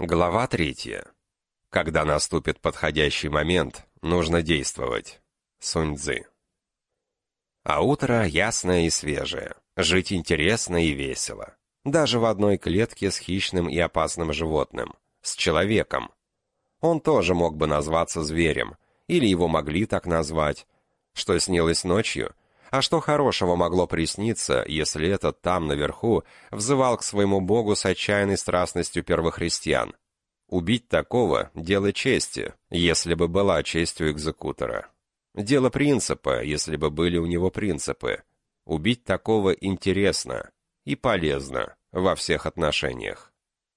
Глава третья. Когда наступит подходящий момент, нужно действовать. Сунь Цзы. А утро ясное и свежее. Жить интересно и весело. Даже в одной клетке с хищным и опасным животным. С человеком. Он тоже мог бы назваться зверем. Или его могли так назвать. Что снилось ночью? А что хорошего могло присниться, если этот там, наверху, взывал к своему богу с отчаянной страстностью первохристиан? Убить такого – дело чести, если бы была честью экзекутора. Дело принципа, если бы были у него принципы. Убить такого интересно и полезно во всех отношениях.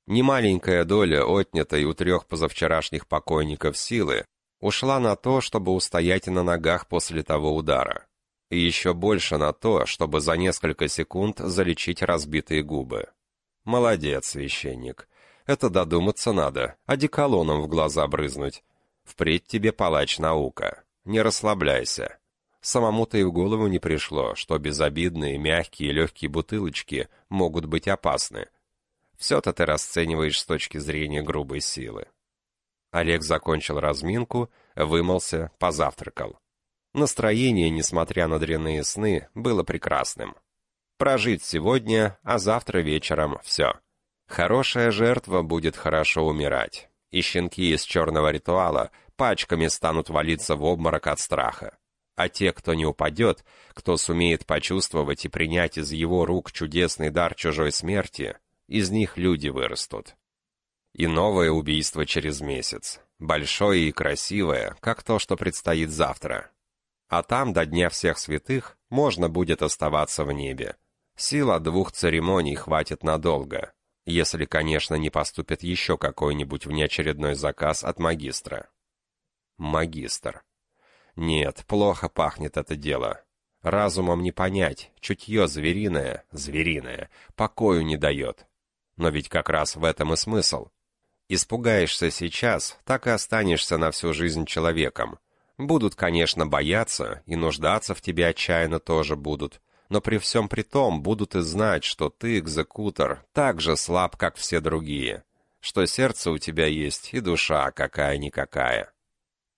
Немаленькая доля отнятой у трех позавчерашних покойников силы ушла на то, чтобы устоять на ногах после того удара. И еще больше на то, чтобы за несколько секунд залечить разбитые губы. Молодец, священник. Это додуматься надо, одеколоном в глаза брызнуть. Впредь тебе палач наука. Не расслабляйся. Самому-то и в голову не пришло, что безобидные, мягкие легкие бутылочки могут быть опасны. Все-то ты расцениваешь с точки зрения грубой силы. Олег закончил разминку, вымылся, позавтракал. Настроение, несмотря на дрянные сны, было прекрасным. Прожить сегодня, а завтра вечером все. Хорошая жертва будет хорошо умирать, и щенки из черного ритуала пачками станут валиться в обморок от страха. А те, кто не упадет, кто сумеет почувствовать и принять из его рук чудесный дар чужой смерти, из них люди вырастут. И новое убийство через месяц, большое и красивое, как то, что предстоит завтра. А там, до Дня Всех Святых, можно будет оставаться в небе. Сила двух церемоний хватит надолго, если, конечно, не поступит еще какой-нибудь внеочередной заказ от магистра. Магистр. Нет, плохо пахнет это дело. Разумом не понять, чутье звериное, звериное, покою не дает. Но ведь как раз в этом и смысл. Испугаешься сейчас, так и останешься на всю жизнь человеком. Будут, конечно, бояться, и нуждаться в тебе отчаянно тоже будут, но при всем при том будут и знать, что ты, экзекутор, так же слаб, как все другие, что сердце у тебя есть и душа какая-никакая.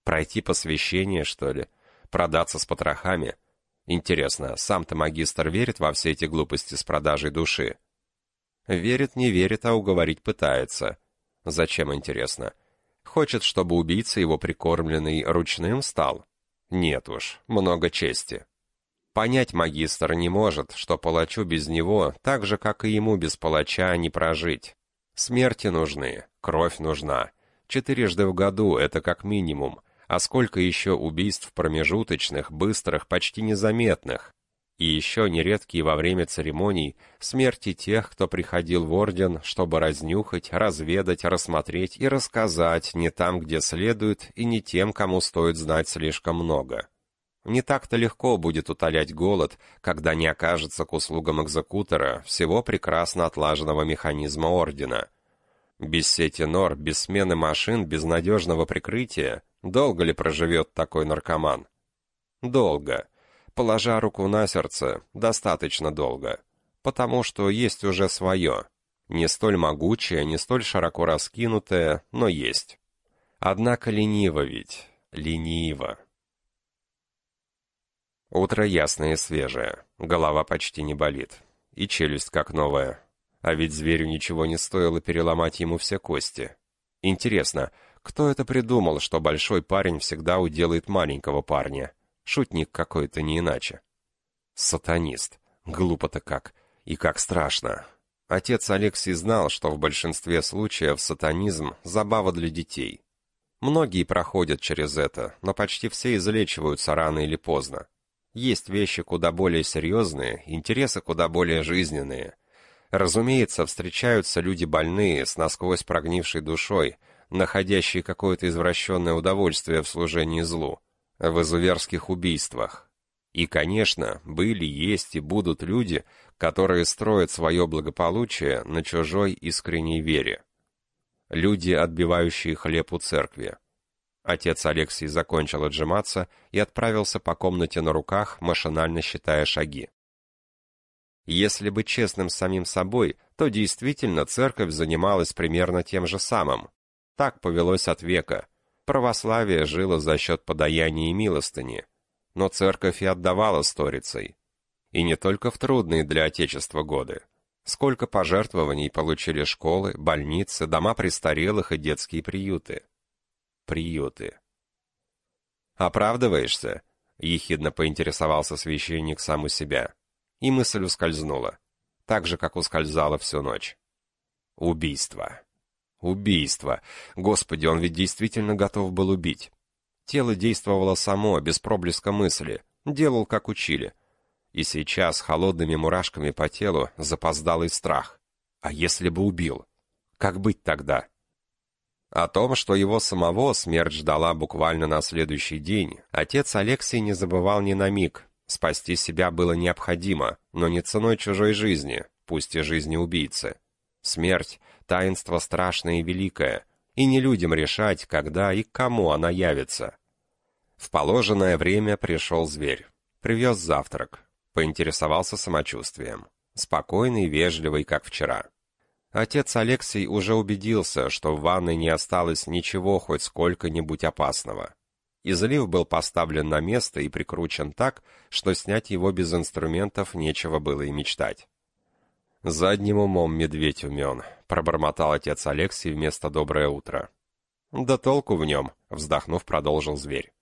Пройти посвящение, что ли? Продаться с потрохами? Интересно, сам-то магистр верит во все эти глупости с продажей души? Верит, не верит, а уговорить пытается. Зачем, интересно? Хочет, чтобы убийца его прикормленный ручным стал? Нет уж, много чести. Понять магистр не может, что палачу без него, так же, как и ему без палача, не прожить. Смерти нужны, кровь нужна. Четырежды в году это как минимум, а сколько еще убийств промежуточных, быстрых, почти незаметных. И еще нередкие во время церемоний смерти тех, кто приходил в орден, чтобы разнюхать, разведать, рассмотреть и рассказать не там, где следует, и не тем, кому стоит знать слишком много. Не так-то легко будет утолять голод, когда не окажется к услугам экзекутора всего прекрасно отлаженного механизма Ордена. Без сети нор, без смены машин, без надежного прикрытия, долго ли проживет такой наркоман? Долго. Положа руку на сердце, достаточно долго. Потому что есть уже свое. Не столь могучее, не столь широко раскинутое, но есть. Однако лениво ведь, лениво. Утро ясное и свежее, голова почти не болит, и челюсть как новая. А ведь зверю ничего не стоило переломать ему все кости. Интересно, кто это придумал, что большой парень всегда уделает маленького парня? Шутник какой-то не иначе. Сатанист. Глупо-то как. И как страшно. Отец Алексей знал, что в большинстве случаев сатанизм – забава для детей. Многие проходят через это, но почти все излечиваются рано или поздно. Есть вещи куда более серьезные, интересы куда более жизненные. Разумеется, встречаются люди больные, с насквозь прогнившей душой, находящие какое-то извращенное удовольствие в служении злу, в изуверских убийствах. И, конечно, были, есть и будут люди, которые строят свое благополучие на чужой искренней вере. Люди, отбивающие хлеб у церкви. Отец Алексей закончил отжиматься и отправился по комнате на руках, машинально считая шаги. Если быть честным с самим собой, то действительно церковь занималась примерно тем же самым. Так повелось от века. Православие жило за счет подаяния и милостыни. Но церковь и отдавала сторицей. И не только в трудные для Отечества годы. Сколько пожертвований получили школы, больницы, дома престарелых и детские приюты. Приюты. «Оправдываешься?» — ехидно поинтересовался священник сам у себя. И мысль ускользнула. Так же, как ускользала всю ночь. Убийство. Убийство. Господи, он ведь действительно готов был убить. Тело действовало само, без проблеска мысли. Делал, как учили. И сейчас холодными мурашками по телу запоздалый страх. А если бы убил? Как быть тогда? О том, что его самого смерть ждала буквально на следующий день, отец Алексей не забывал ни на миг. Спасти себя было необходимо, но не ценой чужой жизни, пусть и жизни убийцы. Смерть — таинство страшное и великое, и не людям решать, когда и кому она явится. В положенное время пришел зверь. Привез завтрак. Поинтересовался самочувствием. Спокойный, вежливый, как вчера. Отец Алексей уже убедился, что в ванной не осталось ничего хоть сколько-нибудь опасного. Излив был поставлен на место и прикручен так, что снять его без инструментов нечего было и мечтать. «Задним умом медведь умен», — пробормотал отец Алексей вместо «доброе утро». «Да толку в нем», — вздохнув, продолжил зверь.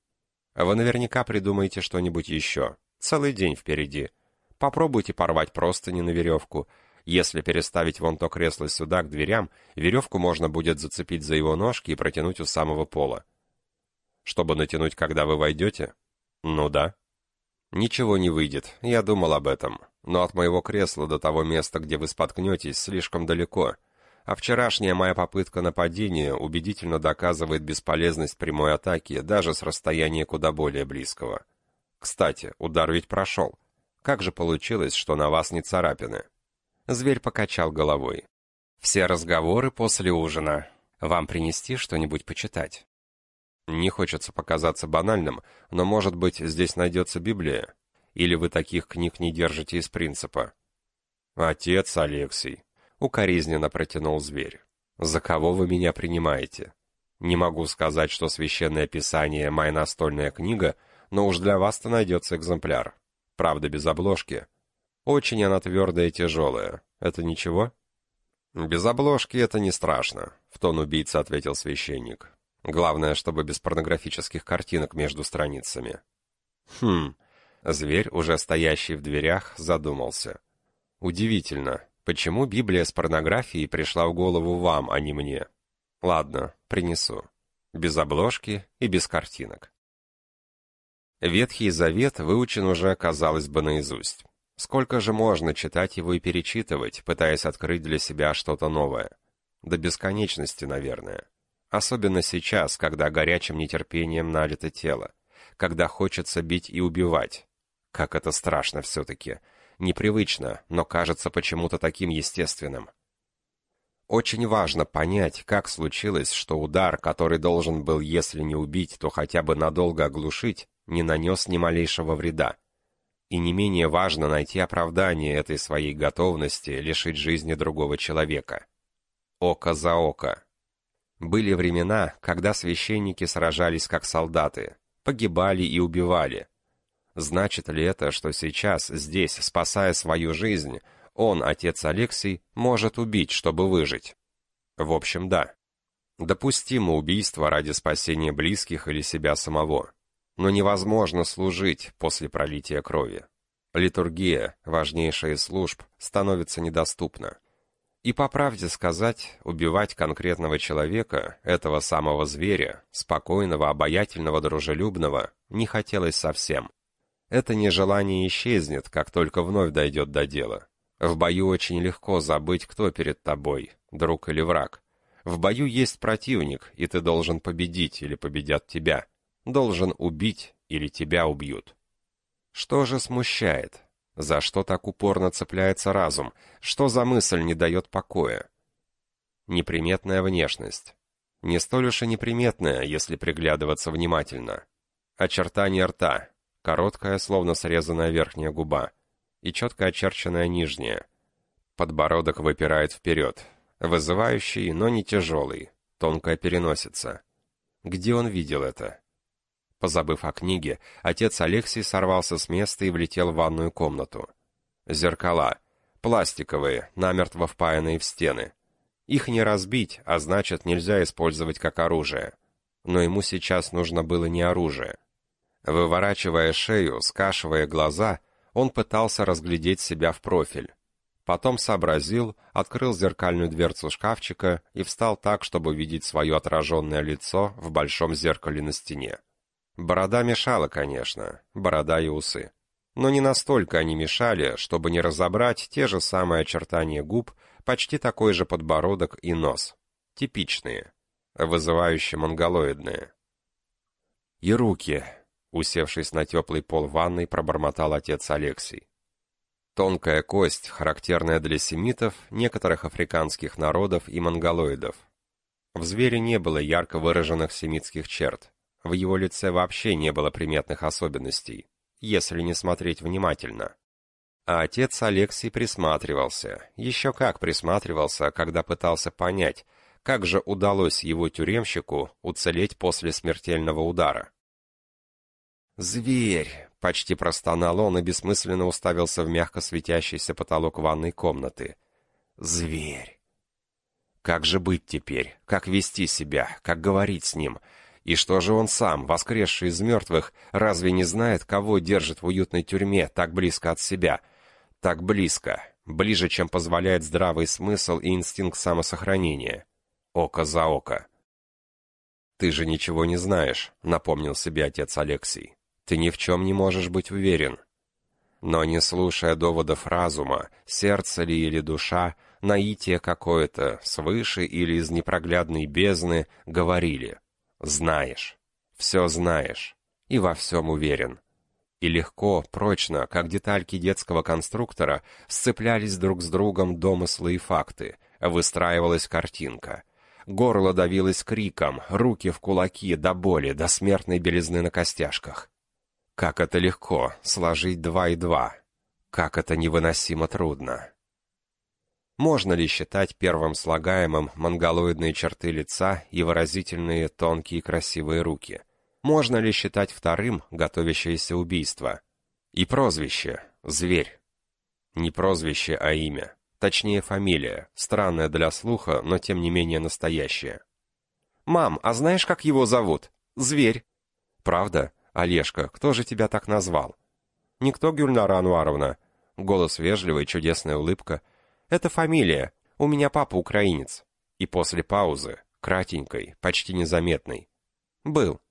«Вы наверняка придумаете что-нибудь еще. Целый день впереди. Попробуйте порвать простыни на веревку, если переставить вон то кресло сюда, к дверям, веревку можно будет зацепить за его ножки и протянуть у самого пола. Чтобы натянуть, когда вы войдете? Ну да. Ничего не выйдет, я думал об этом. Но от моего кресла до того места, где вы споткнетесь, слишком далеко. А вчерашняя моя попытка нападения убедительно доказывает бесполезность прямой атаки даже с расстояния куда более близкого. Кстати, удар ведь прошел. Как же получилось, что на вас не царапины? Зверь покачал головой. «Все разговоры после ужина. Вам принести что-нибудь почитать?» «Не хочется показаться банальным, но, может быть, здесь найдется Библия? Или вы таких книг не держите из принципа?» «Отец Алексей», — укоризненно протянул зверь. «За кого вы меня принимаете? Не могу сказать, что Священное Писание — моя настольная книга, но уж для вас-то найдется экземпляр. Правда, без обложки, очень она твердая и тяжелая. Это ничего? Без обложки это не страшно, в тон убийца ответил священник. Главное, чтобы без порнографических картинок между страницами. Хм. Зверь, уже стоящий в дверях, задумался. Удивительно, почему Библия с порнографией пришла в голову вам, а не мне? Ладно, принесу. Без обложки и без картинок. Ветхий Завет выучен уже, казалось бы, наизусть. Сколько же можно читать его и перечитывать, пытаясь открыть для себя что-то новое? До бесконечности, наверное. Особенно сейчас, когда горячим нетерпением налито тело. Когда хочется бить и убивать. Как это страшно все-таки. Непривычно, но кажется почему-то таким естественным. Очень важно понять, как случилось, что удар, который должен был, если не убить, то хотя бы надолго оглушить, не нанес ни малейшего вреда и не менее важно найти оправдание этой своей готовности лишить жизни другого человека. Око за око. Были времена, когда священники сражались как солдаты, погибали и убивали. Значит ли это, что сейчас, здесь, спасая свою жизнь, он, отец Алексей, может убить, чтобы выжить? В общем, да. Допустимо убийство ради спасения близких или себя самого но невозможно служить после пролития крови. Литургия, важнейшая из служб, становится недоступна. И по правде сказать, убивать конкретного человека, этого самого зверя, спокойного, обаятельного, дружелюбного, не хотелось совсем. Это нежелание исчезнет, как только вновь дойдет до дела. В бою очень легко забыть, кто перед тобой, друг или враг. В бою есть противник, и ты должен победить или победят тебя должен убить или тебя убьют. Что же смущает? За что так упорно цепляется разум? Что за мысль не дает покоя? Неприметная внешность. Не столь уж и неприметная, если приглядываться внимательно. Очертания рта. Короткая, словно срезанная верхняя губа. и четко очерченная нижняя. Подбородок выпирает вперед, вызывающий, но не тяжелый, тонкая переносица. Где он видел это? Позабыв о книге, отец Алексей сорвался с места и влетел в ванную комнату. Зеркала. Пластиковые, намертво впаянные в стены. Их не разбить, а значит, нельзя использовать как оружие. Но ему сейчас нужно было не оружие. Выворачивая шею, скашивая глаза, он пытался разглядеть себя в профиль. Потом сообразил, открыл зеркальную дверцу шкафчика и встал так, чтобы видеть свое отраженное лицо в большом зеркале на стене. Борода мешала, конечно, борода и усы. Но не настолько они мешали, чтобы не разобрать те же самые очертания губ, почти такой же подбородок и нос. Типичные, вызывающие монголоидные. И руки, усевшись на теплый пол ванной, пробормотал отец Алексей. Тонкая кость, характерная для семитов, некоторых африканских народов и монголоидов. В звере не было ярко выраженных семитских черт. В его лице вообще не было приметных особенностей, если не смотреть внимательно. А отец Алексей присматривался, еще как присматривался, когда пытался понять, как же удалось его тюремщику уцелеть после смертельного удара. «Зверь!» — почти простонал он и бессмысленно уставился в мягко светящийся потолок ванной комнаты. «Зверь!» Как же быть теперь? Как вести себя? Как говорить с ним? И что же он сам, воскресший из мертвых, разве не знает, кого держит в уютной тюрьме так близко от себя? Так близко, ближе, чем позволяет здравый смысл и инстинкт самосохранения. Око за око. «Ты же ничего не знаешь», — напомнил себе отец Алексей. Ты ни в чем не можешь быть уверен. Но не слушая доводов разума, сердце ли или душа, наитие какое-то, свыше или из непроглядной бездны, говорили «Знаешь, все знаешь, и во всем уверен». И легко, прочно, как детальки детского конструктора, сцеплялись друг с другом домыслы и факты, выстраивалась картинка. Горло давилось криком, руки в кулаки до боли, до смертной белизны на костяшках. Как это легко, сложить два и два. Как это невыносимо трудно. Можно ли считать первым слагаемым монголоидные черты лица и выразительные тонкие красивые руки? Можно ли считать вторым готовящееся убийство? И прозвище — зверь. Не прозвище, а имя. Точнее, фамилия, странная для слуха, но тем не менее настоящая. «Мам, а знаешь, как его зовут? Зверь». «Правда? «Олежка, кто же тебя так назвал?» «Никто, Гюльнара Ануаровна». Голос вежливый, чудесная улыбка. «Это фамилия. У меня папа украинец». И после паузы, кратенькой, почти незаметной. «Был».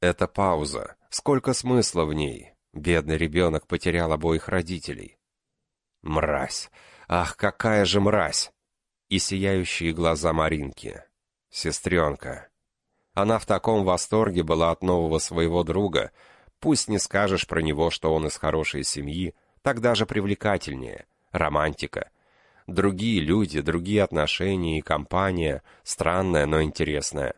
Это пауза. Сколько смысла в ней. Бедный ребенок потерял обоих родителей. Мразь. Ах, какая же мразь! И сияющие глаза Маринки. Сестренка. Она в таком восторге была от нового своего друга. Пусть не скажешь про него, что он из хорошей семьи, так даже привлекательнее. Романтика. Другие люди, другие отношения и компания, странная, но интересная.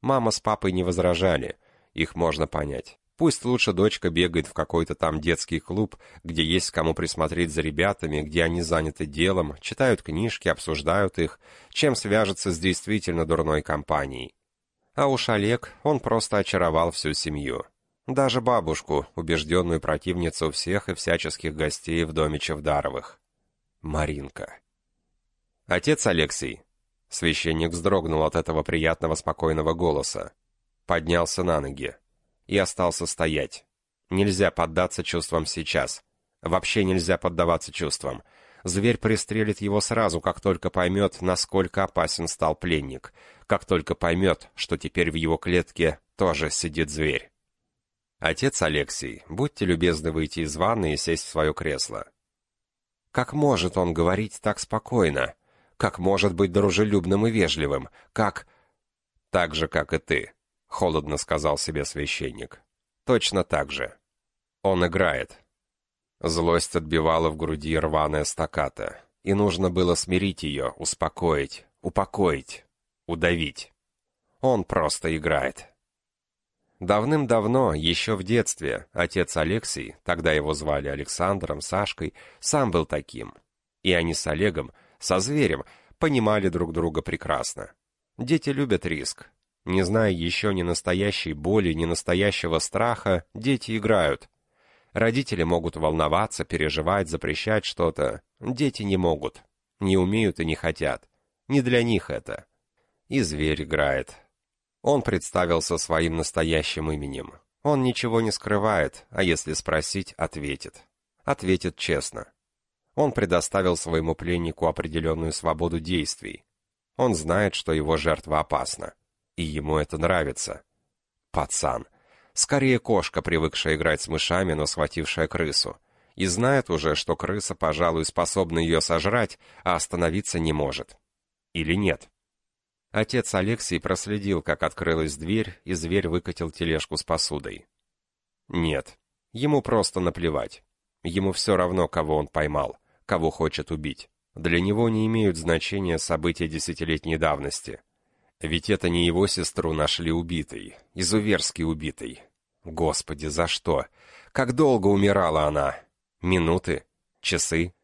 Мама с папой не возражали, их можно понять. Пусть лучше дочка бегает в какой-то там детский клуб, где есть кому присмотреть за ребятами, где они заняты делом, читают книжки, обсуждают их, чем свяжется с действительно дурной компанией. А уж Олег, он просто очаровал всю семью. Даже бабушку, убежденную противницу всех и всяческих гостей в доме Чевдаровых. Маринка. Отец Алексей. Священник вздрогнул от этого приятного спокойного голоса. Поднялся на ноги. И остался стоять. Нельзя поддаться чувствам сейчас. Вообще нельзя поддаваться чувствам. Зверь пристрелит его сразу, как только поймет, насколько опасен стал пленник как только поймет, что теперь в его клетке тоже сидит зверь. Отец Алексей, будьте любезны выйти из ванны и сесть в свое кресло. Как может он говорить так спокойно? Как может быть дружелюбным и вежливым? Как... Так же, как и ты, холодно сказал себе священник. Точно так же. Он играет. Злость отбивала в груди рваная стаката, и нужно было смирить ее, успокоить, упокоить, удавить. Он просто играет. Давным-давно, еще в детстве, отец Алексей, тогда его звали Александром, Сашкой, сам был таким. И они с Олегом, со зверем, понимали друг друга прекрасно. Дети любят риск. Не зная еще ни настоящей боли, ни настоящего страха, дети играют. Родители могут волноваться, переживать, запрещать что-то. Дети не могут. Не умеют и не хотят. Не для них это. И зверь играет. Он представился своим настоящим именем. Он ничего не скрывает, а если спросить, ответит. Ответит честно. Он предоставил своему пленнику определенную свободу действий. Он знает, что его жертва опасна. И ему это нравится. Пацан. Скорее кошка, привыкшая играть с мышами, но схватившая крысу. И знает уже, что крыса, пожалуй, способна ее сожрать, а остановиться не может. Или нет? Отец Алексей проследил, как открылась дверь, и зверь выкатил тележку с посудой. Нет, ему просто наплевать. Ему все равно, кого он поймал, кого хочет убить. Для него не имеют значения события десятилетней давности. Ведь это не его сестру нашли убитой, изуверски убитой. Господи, за что? Как долго умирала она? Минуты? Часы?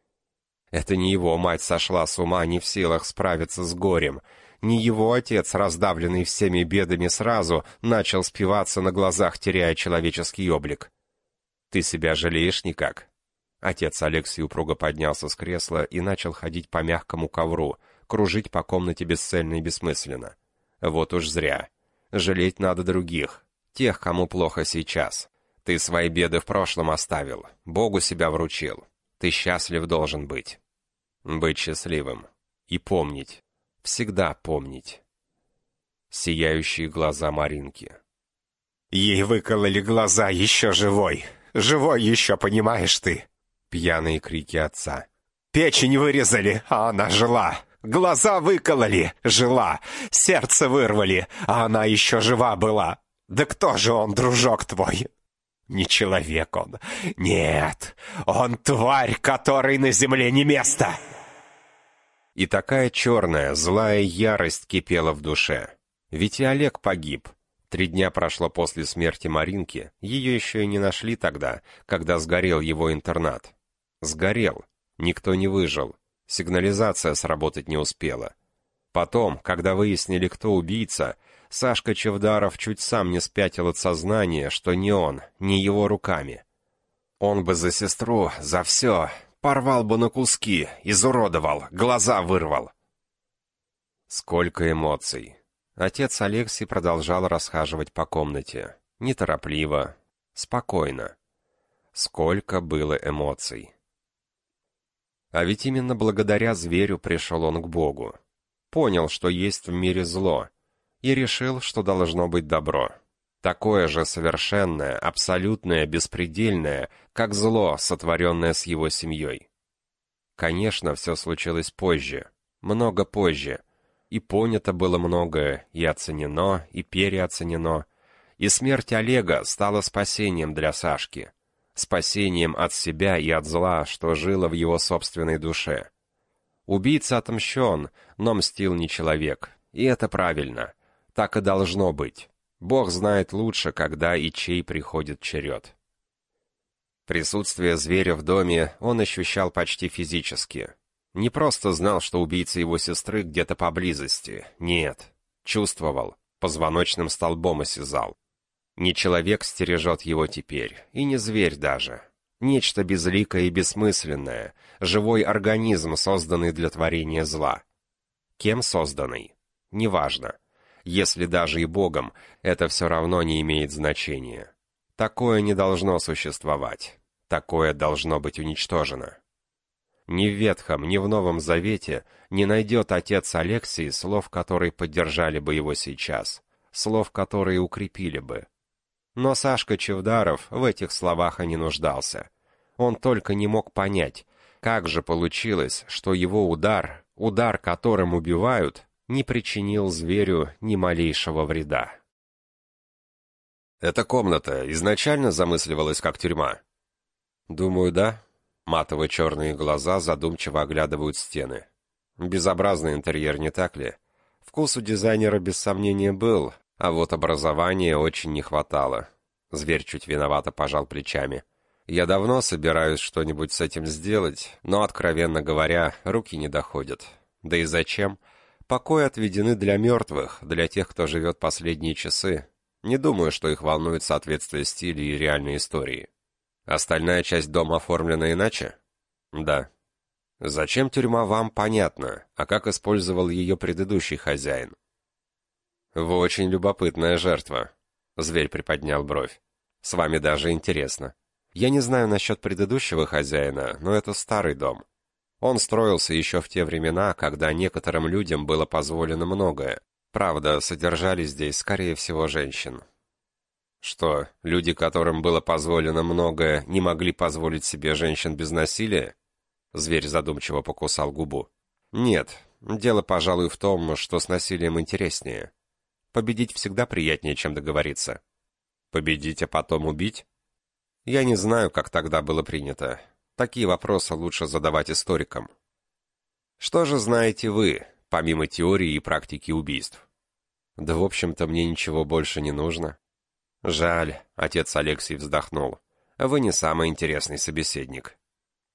Это не его мать сошла с ума, не в силах справиться с горем — не его отец, раздавленный всеми бедами сразу, начал спиваться на глазах, теряя человеческий облик. «Ты себя жалеешь никак?» Отец Алексей упруго поднялся с кресла и начал ходить по мягкому ковру, кружить по комнате бесцельно и бессмысленно. Вот уж зря. Жалеть надо других, тех, кому плохо сейчас. Ты свои беды в прошлом оставил, Богу себя вручил. Ты счастлив должен быть. Быть счастливым. И помнить, всегда помнить. Сияющие глаза Маринки. Ей выкололи глаза еще живой. Живой еще, понимаешь ты? Пьяные крики отца. Печень вырезали, а она жила. Глаза выкололи, жила. Сердце вырвали, а она еще жива была. Да кто же он, дружок твой? Не человек он. Нет, он тварь, которой на земле не место. И такая черная, злая ярость кипела в душе. Ведь и Олег погиб. Три дня прошло после смерти Маринки, ее еще и не нашли тогда, когда сгорел его интернат. Сгорел. Никто не выжил. Сигнализация сработать не успела. Потом, когда выяснили, кто убийца, Сашка Чевдаров чуть сам не спятил от сознания, что не он, не его руками. Он бы за сестру, за все, Порвал бы на куски, изуродовал, глаза вырвал. Сколько эмоций. Отец Алексей продолжал расхаживать по комнате. Неторопливо, спокойно. Сколько было эмоций. А ведь именно благодаря зверю пришел он к Богу. Понял, что есть в мире зло, и решил, что должно быть добро. Такое же совершенное, абсолютное, беспредельное, как зло, сотворенное с его семьей. Конечно, все случилось позже, много позже, и понято было многое, и оценено, и переоценено, и смерть Олега стала спасением для Сашки, спасением от себя и от зла, что жило в его собственной душе. Убийца отомщен, но мстил не человек, и это правильно, так и должно быть. Бог знает лучше, когда и чей приходит черед. Присутствие зверя в доме он ощущал почти физически. Не просто знал, что убийца его сестры где-то поблизости. Нет. Чувствовал. Позвоночным столбом осязал. Не человек стережет его теперь, и не зверь даже. Нечто безликое и бессмысленное, живой организм, созданный для творения зла. Кем созданный? Неважно. Если даже и Богом, это все равно не имеет значения. Такое не должно существовать. Такое должно быть уничтожено. Ни в Ветхом, ни в Новом Завете не найдет отец Алексий слов, которые поддержали бы его сейчас, слов, которые укрепили бы. Но Сашка Чевдаров в этих словах и не нуждался. Он только не мог понять, как же получилось, что его удар, удар которым убивают, не причинил зверю ни малейшего вреда. Эта комната изначально замысливалась как тюрьма. Думаю, да. Матовые черные глаза задумчиво оглядывают стены. Безобразный интерьер, не так ли? Вкус у дизайнера без сомнения был, А вот образования очень не хватало. Зверь чуть виновато пожал плечами. Я давно собираюсь что-нибудь с этим сделать, но, откровенно говоря, руки не доходят. Да и зачем? Покои отведены для мертвых, для тех, кто живет последние часы. Не думаю, что их волнует соответствие стиля и реальной истории. Остальная часть дома оформлена иначе? Да. Зачем тюрьма вам, понятно, а как использовал ее предыдущий хозяин? Вы очень любопытная жертва. Зверь приподнял бровь. С вами даже интересно. Я не знаю насчет предыдущего хозяина, но это старый дом. Он строился еще в те времена, когда некоторым людям было позволено многое. Правда, содержали здесь, скорее всего, женщин. Что, люди, которым было позволено многое, не могли позволить себе женщин без насилия? Зверь задумчиво покусал губу. Нет, дело, пожалуй, в том, что с насилием интереснее. Победить всегда приятнее, чем договориться. Победить, а потом убить? Я не знаю, как тогда было принято. Такие вопросы лучше задавать историкам. Что же знаете вы, помимо теории и практики убийств? Да, в общем-то, мне ничего больше не нужно. Жаль, отец Алексей вздохнул. Вы не самый интересный собеседник.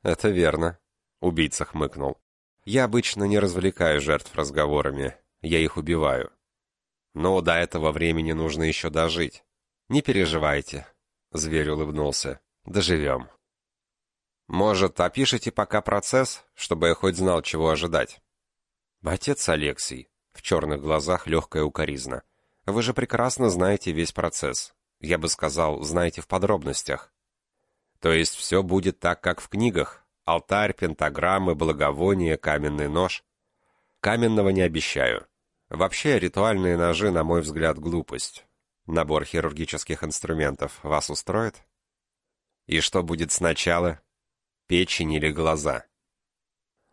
Это верно, убийца хмыкнул. Я обычно не развлекаю жертв разговорами, я их убиваю. Но до этого времени нужно еще дожить. Не переживайте, Зверь улыбнулся. «Доживем». «Может, опишите пока процесс, чтобы я хоть знал, чего ожидать?» «Отец Алексей», — в черных глазах легкая укоризна. «Вы же прекрасно знаете весь процесс. Я бы сказал, знаете в подробностях». «То есть все будет так, как в книгах? Алтарь, пентаграммы, благовоние, каменный нож?» «Каменного не обещаю. Вообще, ритуальные ножи, на мой взгляд, глупость. Набор хирургических инструментов вас устроит? И что будет сначала? Печень или глаза?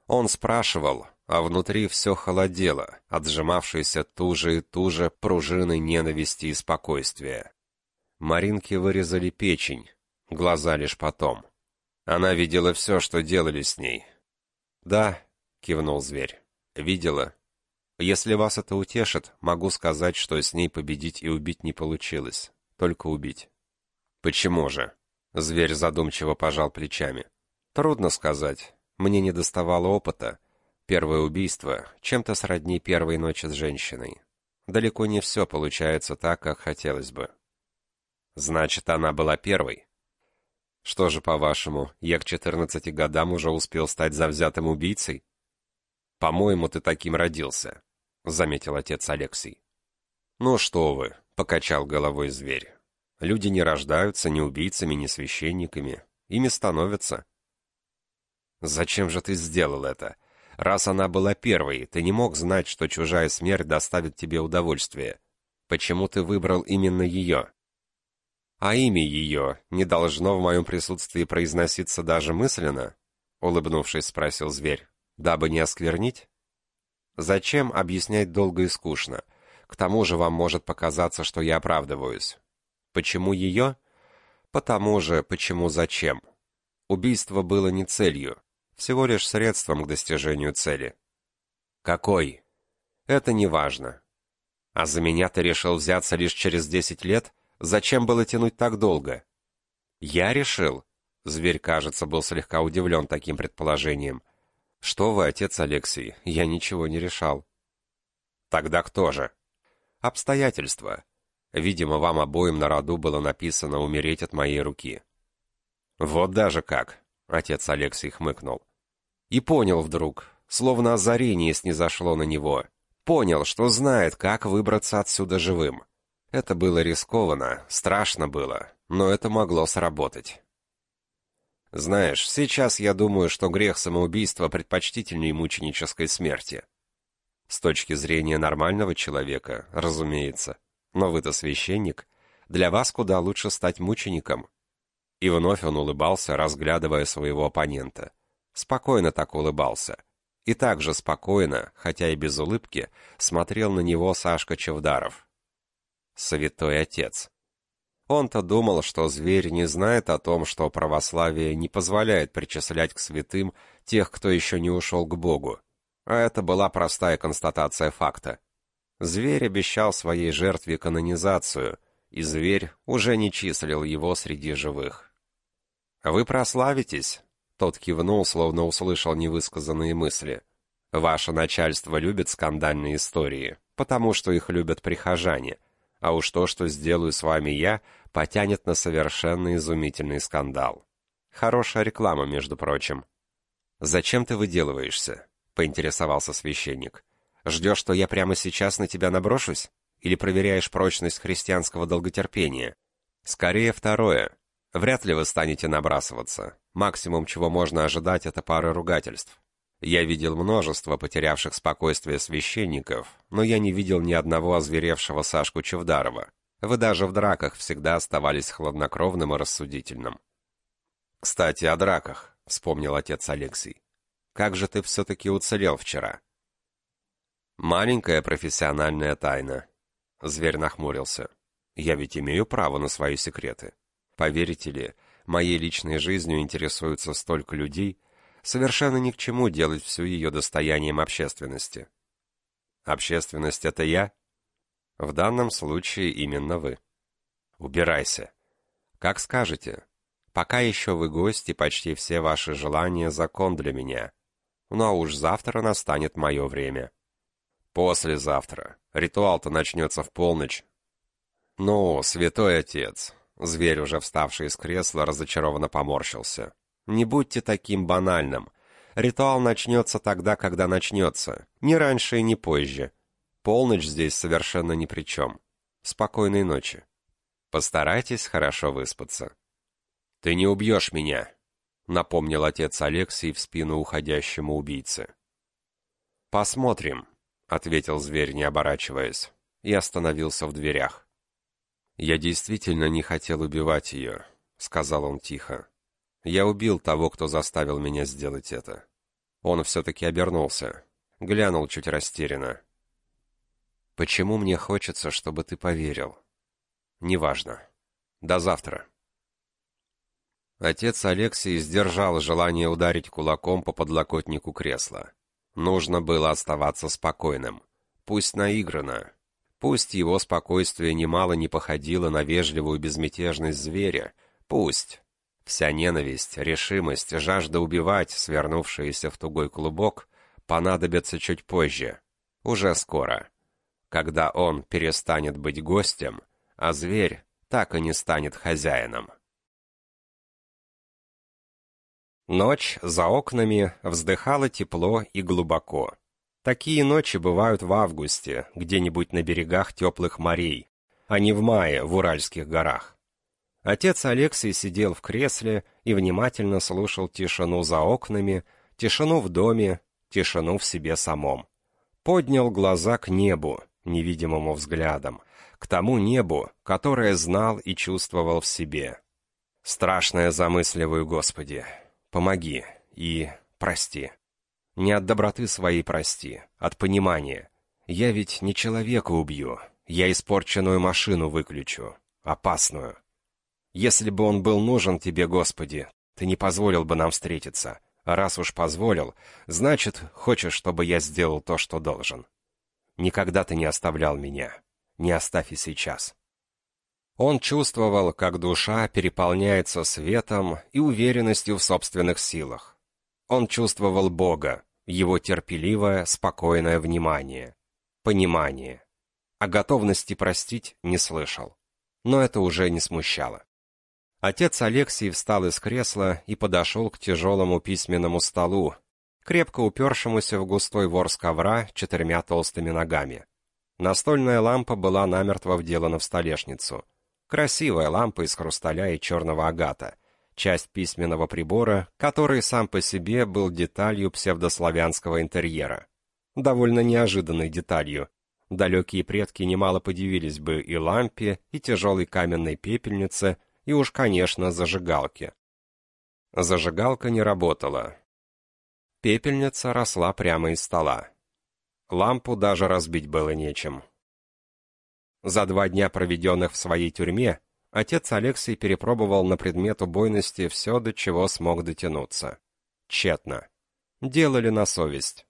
Он спрашивал, а внутри все холодело, отжимавшейся туже и туже пружины ненависти и спокойствия. Маринки вырезали печень, глаза лишь потом. Она видела все, что делали с ней. «Да», — кивнул зверь, — «видела если вас это утешит, могу сказать, что с ней победить и убить не получилось. Только убить. Почему же? Зверь задумчиво пожал плечами. Трудно сказать. Мне не доставало опыта. Первое убийство чем-то сродни первой ночи с женщиной. Далеко не все получается так, как хотелось бы. Значит, она была первой. Что же, по-вашему, я к 14 годам уже успел стать завзятым убийцей? По-моему, ты таким родился заметил отец Алексей. «Ну что вы», — покачал головой зверь. «Люди не рождаются ни убийцами, ни священниками. Ими становятся». «Зачем же ты сделал это? Раз она была первой, ты не мог знать, что чужая смерть доставит тебе удовольствие. Почему ты выбрал именно ее?» «А имя ее не должно в моем присутствии произноситься даже мысленно?» — улыбнувшись, спросил зверь. «Дабы не осквернить?» Зачем объяснять долго и скучно? К тому же вам может показаться, что я оправдываюсь. Почему ее? Потому же, почему зачем? Убийство было не целью, всего лишь средством к достижению цели. Какой? Это не важно. А за меня ты решил взяться лишь через десять лет? Зачем было тянуть так долго? Я решил. Зверь, кажется, был слегка удивлен таким предположением. «Что вы, отец Алексей, я ничего не решал». «Тогда кто же?» «Обстоятельства. Видимо, вам обоим на роду было написано умереть от моей руки». «Вот даже как!» — отец Алексей хмыкнул. И понял вдруг, словно озарение снизошло на него. Понял, что знает, как выбраться отсюда живым. Это было рискованно, страшно было, но это могло сработать. Знаешь, сейчас я думаю, что грех самоубийства предпочтительнее мученической смерти. С точки зрения нормального человека, разумеется. Но вы-то священник. Для вас куда лучше стать мучеником. И вновь он улыбался, разглядывая своего оппонента. Спокойно так улыбался. И также спокойно, хотя и без улыбки, смотрел на него Сашка Чевдаров. Святой Отец. Он-то думал, что зверь не знает о том, что православие не позволяет причислять к святым тех, кто еще не ушел к Богу. А это была простая констатация факта. Зверь обещал своей жертве канонизацию, и зверь уже не числил его среди живых. «Вы прославитесь?» Тот кивнул, словно услышал невысказанные мысли. «Ваше начальство любит скандальные истории, потому что их любят прихожане, а уж то, что сделаю с вами я, потянет на совершенно изумительный скандал. Хорошая реклама, между прочим». «Зачем ты выделываешься?» — поинтересовался священник. Ждешь, что я прямо сейчас на тебя наброшусь? Или проверяешь прочность христианского долготерпения? Скорее второе. Вряд ли вы станете набрасываться. Максимум, чего можно ожидать, это пара ругательств. Я видел множество потерявших спокойствие священников, но я не видел ни одного озверевшего Сашку Чевдарова. Вы даже в драках всегда оставались хладнокровным и рассудительным. «Кстати, о драках», — вспомнил отец Алексей. «Как же ты все-таки уцелел вчера?» Маленькая профессиональная тайна. Зверь нахмурился. Я ведь имею право на свои секреты. Поверите ли, моей личной жизнью интересуется столько людей, совершенно ни к чему делать всю ее достоянием общественности. Общественность — это я? В данном случае именно вы. Убирайся. Как скажете. Пока еще вы гости, почти все ваши желания — закон для меня. Ну а уж завтра настанет мое время. Послезавтра. Ритуал-то начнется в полночь. Ну, святой отец. Зверь, уже вставший из кресла, разочарованно поморщился. Не будьте таким банальным. Ритуал начнется тогда, когда начнется. Не раньше и не позже. Полночь здесь совершенно ни при чем. Спокойной ночи. Постарайтесь хорошо выспаться. Ты не убьешь меня, напомнил отец Алексей в спину уходящему убийце. Посмотрим, — ответил зверь, не оборачиваясь, и остановился в дверях. «Я действительно не хотел убивать ее», — сказал он тихо. «Я убил того, кто заставил меня сделать это». Он все-таки обернулся, глянул чуть растерянно. «Почему мне хочется, чтобы ты поверил?» «Неважно. До завтра». Отец Алексей сдержал желание ударить кулаком по подлокотнику кресла. Нужно было оставаться спокойным. Пусть наиграно. Пусть его спокойствие немало не походило на вежливую безмятежность зверя. Пусть. Вся ненависть, решимость, жажда убивать, свернувшиеся в тугой клубок, понадобятся чуть позже. Уже скоро. Когда он перестанет быть гостем, а зверь так и не станет хозяином. Ночь за окнами вздыхала тепло и глубоко. Такие ночи бывают в августе, где-нибудь на берегах теплых морей, а не в мае в Уральских горах. Отец Алексей сидел в кресле и внимательно слушал тишину за окнами, тишину в доме, тишину в себе самом. Поднял глаза к небу, невидимому взглядом, к тому небу, которое знал и чувствовал в себе. «Страшное замысливаю, Господи!» помоги и прости. Не от доброты своей прости, от понимания. Я ведь не человека убью, я испорченную машину выключу, опасную. Если бы он был нужен тебе, Господи, ты не позволил бы нам встретиться. А раз уж позволил, значит, хочешь, чтобы я сделал то, что должен. Никогда ты не оставлял меня. Не оставь и сейчас. Он чувствовал, как душа переполняется светом и уверенностью в собственных силах. Он чувствовал Бога, его терпеливое, спокойное внимание, понимание. О готовности простить не слышал. Но это уже не смущало. Отец Алексей встал из кресла и подошел к тяжелому письменному столу, крепко упершемуся в густой ворс ковра четырьмя толстыми ногами. Настольная лампа была намертво вделана в столешницу — Красивая лампа из хрусталя и черного агата. Часть письменного прибора, который сам по себе был деталью псевдославянского интерьера. Довольно неожиданной деталью. Далекие предки немало подивились бы и лампе, и тяжелой каменной пепельнице, и уж, конечно, зажигалке. Зажигалка не работала. Пепельница росла прямо из стола. Лампу даже разбить было нечем. За два дня, проведенных в своей тюрьме, отец Алексей перепробовал на предмет убойности все, до чего смог дотянуться. Тщетно. Делали на совесть.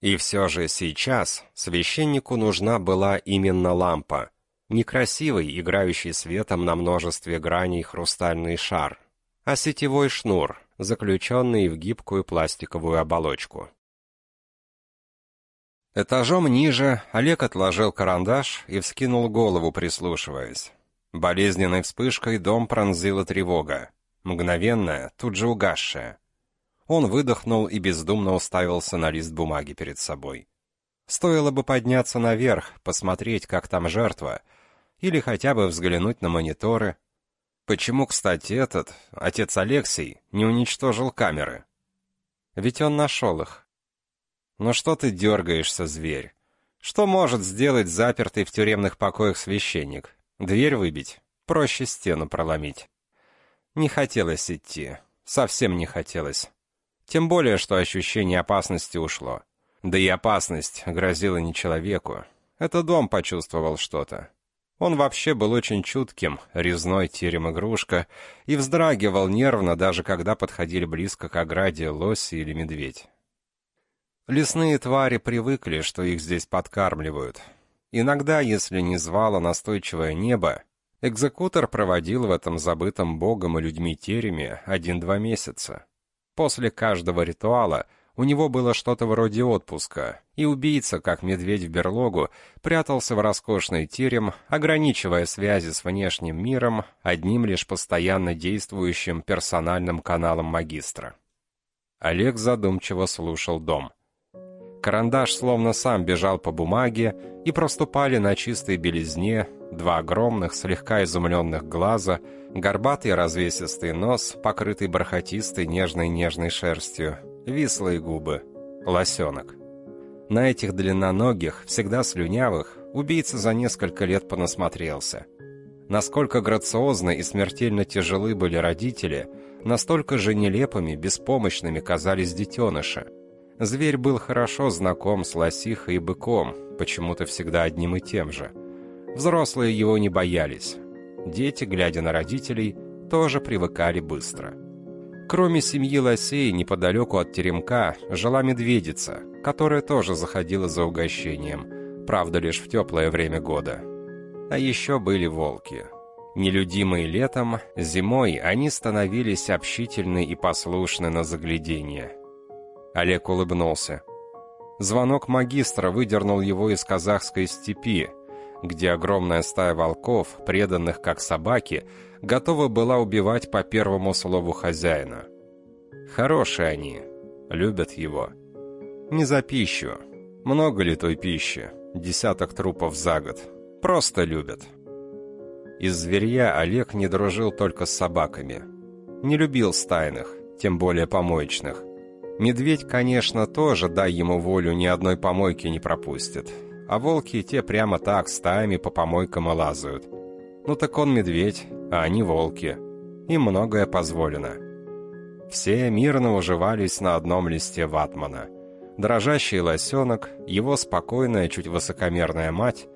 И все же сейчас священнику нужна была именно лампа, некрасивый, играющий светом на множестве граней хрустальный шар, а сетевой шнур, заключенный в гибкую пластиковую оболочку. Этажом ниже Олег отложил карандаш и вскинул голову, прислушиваясь. Болезненной вспышкой дом пронзила тревога, мгновенная, тут же угасшая. Он выдохнул и бездумно уставился на лист бумаги перед собой. Стоило бы подняться наверх, посмотреть, как там жертва, или хотя бы взглянуть на мониторы. Почему, кстати, этот, отец Алексей, не уничтожил камеры? Ведь он нашел их. Но что ты дергаешься, зверь? Что может сделать запертый в тюремных покоях священник? Дверь выбить? Проще стену проломить. Не хотелось идти. Совсем не хотелось. Тем более, что ощущение опасности ушло. Да и опасность грозила не человеку. Это дом почувствовал что-то. Он вообще был очень чутким, резной терем-игрушка, и вздрагивал нервно, даже когда подходили близко к ограде лось или медведь. Лесные твари привыкли, что их здесь подкармливают. Иногда, если не звало настойчивое небо, экзекутор проводил в этом забытом богом и людьми тереме один-два месяца. После каждого ритуала у него было что-то вроде отпуска, и убийца, как медведь в берлогу, прятался в роскошный терем, ограничивая связи с внешним миром одним лишь постоянно действующим персональным каналом магистра. Олег задумчиво слушал дом. Карандаш словно сам бежал по бумаге, и проступали на чистой белизне два огромных, слегка изумленных глаза, горбатый развесистый нос, покрытый бархатистой нежной-нежной шерстью, вислые губы, лосенок. На этих длинноногих, всегда слюнявых, убийца за несколько лет понасмотрелся. Насколько грациозны и смертельно тяжелы были родители, настолько же нелепыми, беспомощными казались детеныши. Зверь был хорошо знаком с лосихой и быком, почему-то всегда одним и тем же. Взрослые его не боялись. Дети, глядя на родителей, тоже привыкали быстро. Кроме семьи лосей, неподалеку от теремка жила медведица, которая тоже заходила за угощением, правда лишь в теплое время года. А еще были волки. Нелюдимые летом, зимой они становились общительны и послушны на заглядение – Олег улыбнулся. Звонок магистра выдернул его из казахской степи, где огромная стая волков, преданных как собаки, готова была убивать по первому слову хозяина. Хорошие они, любят его. Не за пищу. Много ли той пищи? Десяток трупов за год. Просто любят. Из зверья Олег не дружил только с собаками. Не любил стайных, тем более помоечных. Медведь, конечно, тоже, дай ему волю, ни одной помойки не пропустит. А волки те прямо так, стаями по помойкам и лазают. Ну так он медведь, а они волки. Им многое позволено. Все мирно уживались на одном листе ватмана. Дрожащий лосенок, его спокойная, чуть высокомерная мать,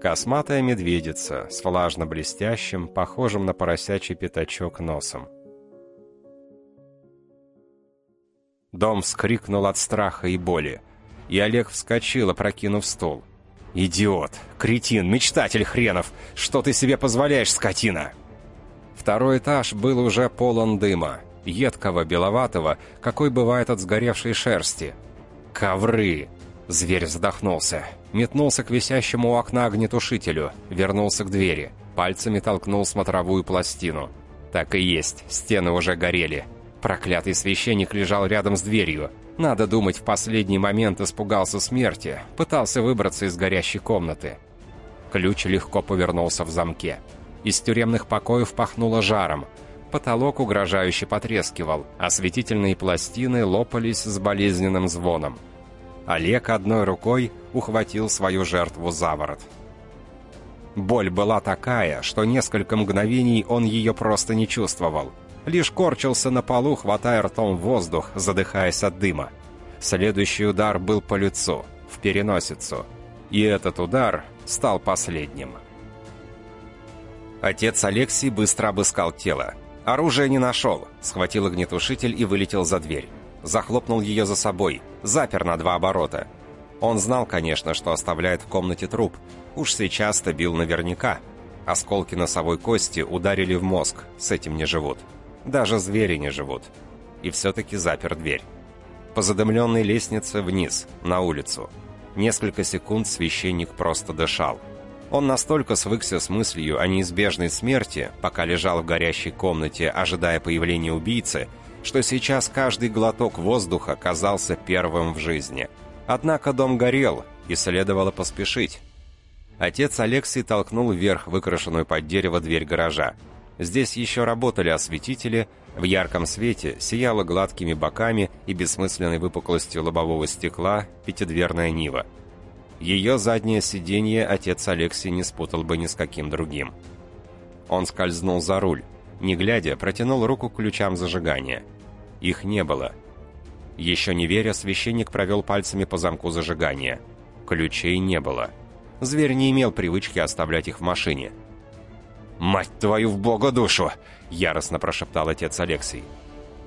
косматая медведица с влажно-блестящим, похожим на поросячий пятачок носом. Дом вскрикнул от страха и боли. И Олег вскочил, опрокинув стол. «Идиот! Кретин! Мечтатель хренов! Что ты себе позволяешь, скотина?» Второй этаж был уже полон дыма, едкого, беловатого, какой бывает от сгоревшей шерсти. «Ковры!» Зверь задохнулся, метнулся к висящему у окна огнетушителю, вернулся к двери, пальцами толкнул смотровую пластину. Так и есть, стены уже горели. Проклятый священник лежал рядом с дверью. Надо думать, в последний момент испугался смерти, пытался выбраться из горящей комнаты. Ключ легко повернулся в замке. Из тюремных покоев пахнуло жаром. Потолок угрожающе потрескивал, осветительные пластины лопались с болезненным звоном. Олег одной рукой ухватил свою жертву за ворот. Боль была такая, что несколько мгновений он ее просто не чувствовал лишь корчился на полу, хватая ртом воздух, задыхаясь от дыма. Следующий удар был по лицу, в переносицу. И этот удар стал последним. Отец Алексей быстро обыскал тело. Оружие не нашел, схватил огнетушитель и вылетел за дверь. Захлопнул ее за собой, запер на два оборота. Он знал, конечно, что оставляет в комнате труп. Уж сейчас-то бил наверняка. Осколки носовой кости ударили в мозг, с этим не живут. Даже звери не живут. И все-таки запер дверь. По задымленной лестнице вниз, на улицу. Несколько секунд священник просто дышал. Он настолько свыкся с мыслью о неизбежной смерти, пока лежал в горящей комнате, ожидая появления убийцы, что сейчас каждый глоток воздуха казался первым в жизни – Однако дом горел, и следовало поспешить. Отец Алексей толкнул вверх выкрашенную под дерево дверь гаража. Здесь еще работали осветители, в ярком свете сияла гладкими боками и бессмысленной выпуклостью лобового стекла пятидверная Нива. Ее заднее сиденье отец Алексей не спутал бы ни с каким другим. Он скользнул за руль, не глядя, протянул руку к ключам зажигания. Их не было — еще не веря, священник провел пальцами по замку зажигания. Ключей не было. Зверь не имел привычки оставлять их в машине. «Мать твою в бога душу!» — яростно прошептал отец Алексей.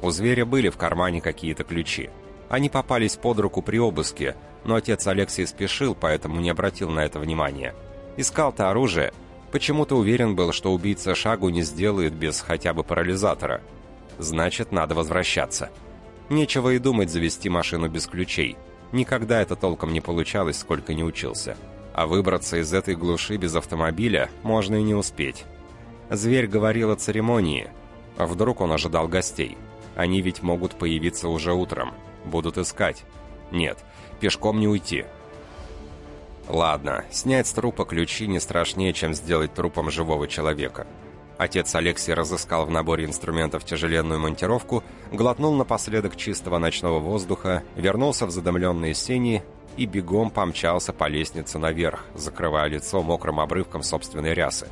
У зверя были в кармане какие-то ключи. Они попались под руку при обыске, но отец Алексей спешил, поэтому не обратил на это внимания. Искал-то оружие. Почему-то уверен был, что убийца шагу не сделает без хотя бы парализатора. Значит, надо возвращаться. Нечего и думать завести машину без ключей. Никогда это толком не получалось, сколько не учился. А выбраться из этой глуши без автомобиля можно и не успеть. Зверь говорил о церемонии. А вдруг он ожидал гостей? Они ведь могут появиться уже утром. Будут искать. Нет, пешком не уйти. Ладно, снять с трупа ключи не страшнее, чем сделать трупом живого человека. Отец Алексей разыскал в наборе инструментов тяжеленную монтировку, глотнул напоследок чистого ночного воздуха, вернулся в задымленные сени и бегом помчался по лестнице наверх, закрывая лицо мокрым обрывком собственной рясы.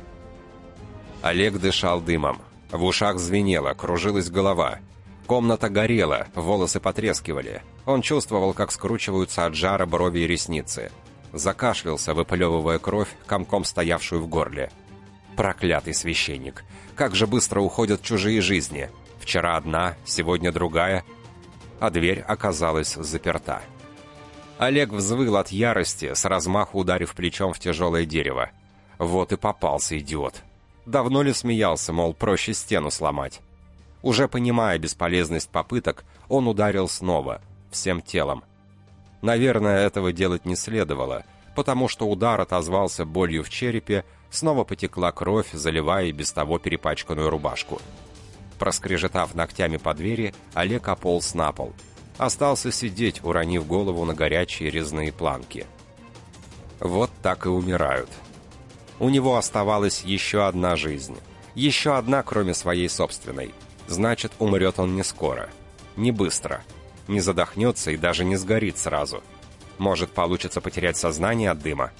Олег дышал дымом. В ушах звенело, кружилась голова. Комната горела, волосы потрескивали. Он чувствовал, как скручиваются от жара брови и ресницы. Закашлялся, выплевывая кровь, комком стоявшую в горле. Проклятый священник. Как же быстро уходят чужие жизни. Вчера одна, сегодня другая. А дверь оказалась заперта. Олег взвыл от ярости, с размаху ударив плечом в тяжелое дерево. Вот и попался идиот. Давно ли смеялся, мол, проще стену сломать? Уже понимая бесполезность попыток, он ударил снова, всем телом. Наверное, этого делать не следовало, потому что удар отозвался болью в черепе, снова потекла кровь, заливая без того перепачканную рубашку. Проскрежетав ногтями по двери, Олег ополз на пол. Остался сидеть, уронив голову на горячие резные планки. Вот так и умирают. У него оставалась еще одна жизнь. Еще одна, кроме своей собственной. Значит, умрет он не скоро. Не быстро. Не задохнется и даже не сгорит сразу. Может, получится потерять сознание от дыма?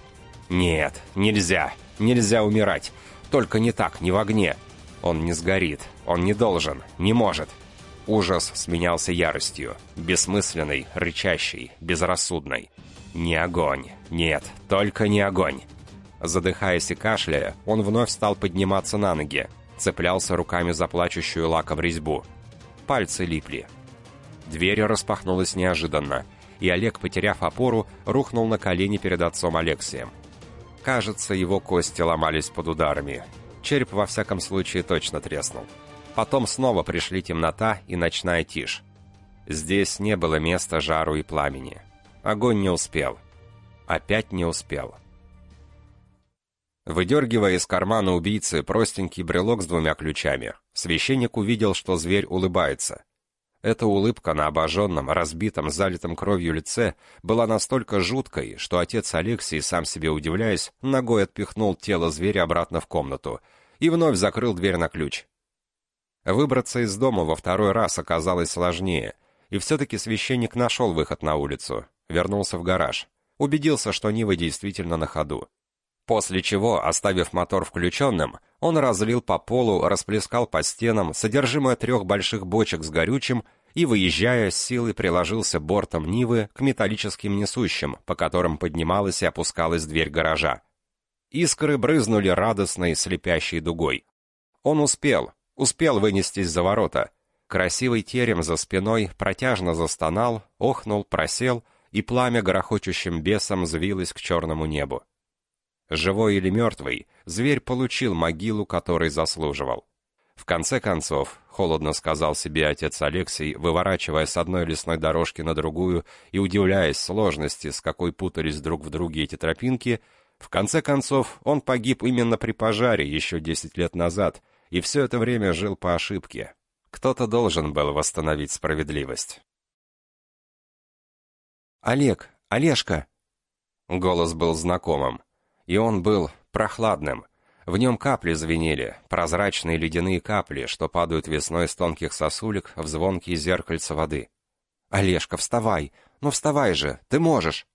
Нет, нельзя. Нельзя умирать. Только не так, не в огне. Он не сгорит. Он не должен. Не может. Ужас сменялся яростью. Бессмысленной, рычащей, безрассудной. Не огонь. Нет, только не огонь. Задыхаясь и кашляя, он вновь стал подниматься на ноги. Цеплялся руками за плачущую лаком резьбу. Пальцы липли. Дверь распахнулась неожиданно, и Олег, потеряв опору, рухнул на колени перед отцом Алексием. Кажется, его кости ломались под ударами. Череп, во всяком случае, точно треснул. Потом снова пришли темнота и ночная тишь. Здесь не было места жару и пламени. Огонь не успел. Опять не успел. Выдергивая из кармана убийцы простенький брелок с двумя ключами, священник увидел, что зверь улыбается. Эта улыбка на обожженном, разбитом, залитом кровью лице была настолько жуткой, что отец Алексей, сам себе удивляясь, ногой отпихнул тело зверя обратно в комнату и вновь закрыл дверь на ключ. Выбраться из дома во второй раз оказалось сложнее, и все-таки священник нашел выход на улицу, вернулся в гараж, убедился, что Нива действительно на ходу. После чего, оставив мотор включенным, он разлил по полу, расплескал по стенам содержимое трех больших бочек с горючим и, выезжая, с силой приложился бортом Нивы к металлическим несущим, по которым поднималась и опускалась дверь гаража. Искры брызнули радостной, слепящей дугой. Он успел, успел вынестись за ворота. Красивый терем за спиной протяжно застонал, охнул, просел и пламя грохочущим бесом взвилось к черному небу. Живой или мертвый, зверь получил могилу, которой заслуживал. В конце концов, холодно сказал себе отец Алексей, выворачивая с одной лесной дорожки на другую и удивляясь сложности, с какой путались друг в друге эти тропинки, в конце концов, он погиб именно при пожаре еще 10 лет назад, и все это время жил по ошибке. Кто-то должен был восстановить справедливость. «Олег! Олежка!» Голос был знакомым, и он был прохладным, в нем капли звенели, прозрачные ледяные капли, что падают весной с тонких сосулек в звонкие зеркальца воды. «Олежка, вставай! Ну вставай же! Ты можешь!»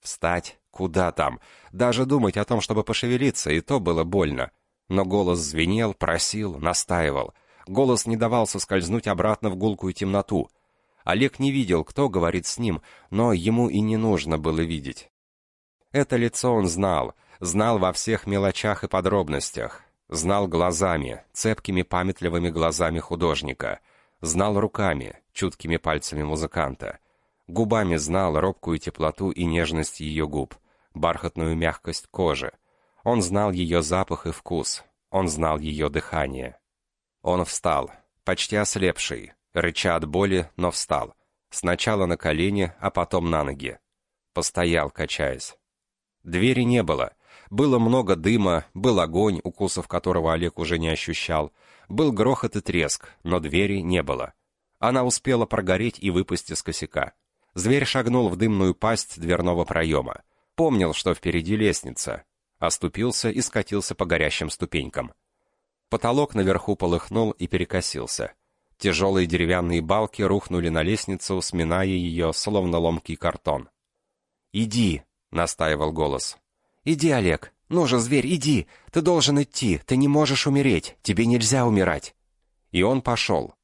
Встать? Куда там? Даже думать о том, чтобы пошевелиться, и то было больно. Но голос звенел, просил, настаивал. Голос не давал соскользнуть обратно в гулкую темноту. Олег не видел, кто говорит с ним, но ему и не нужно было видеть. Это лицо он знал — знал во всех мелочах и подробностях, знал глазами, цепкими памятливыми глазами художника, знал руками, чуткими пальцами музыканта, губами знал робкую теплоту и нежность ее губ, бархатную мягкость кожи. Он знал ее запах и вкус, он знал ее дыхание. Он встал, почти ослепший, рыча от боли, но встал. Сначала на колени, а потом на ноги. Постоял, качаясь. Двери не было, было много дыма, был огонь, укусов которого Олег уже не ощущал. Был грохот и треск, но двери не было. Она успела прогореть и выпасть из косяка. Зверь шагнул в дымную пасть дверного проема. Помнил, что впереди лестница. Оступился и скатился по горящим ступенькам. Потолок наверху полыхнул и перекосился. Тяжелые деревянные балки рухнули на лестницу, сминая ее, словно ломкий картон. «Иди!» — настаивал голос. «Иди, Олег! Ну же, зверь, иди! Ты должен идти! Ты не можешь умереть! Тебе нельзя умирать!» И он пошел.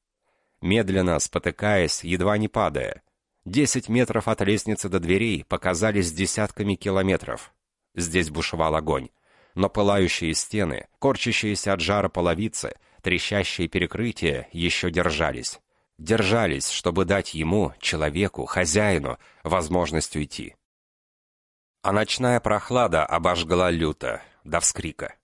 Медленно, спотыкаясь, едва не падая. Десять метров от лестницы до дверей показались десятками километров. Здесь бушевал огонь. Но пылающие стены, корчащиеся от жара половицы, трещащие перекрытия еще держались. Держались, чтобы дать ему, человеку, хозяину, возможность уйти а ночная прохлада обожгла люто, до вскрика.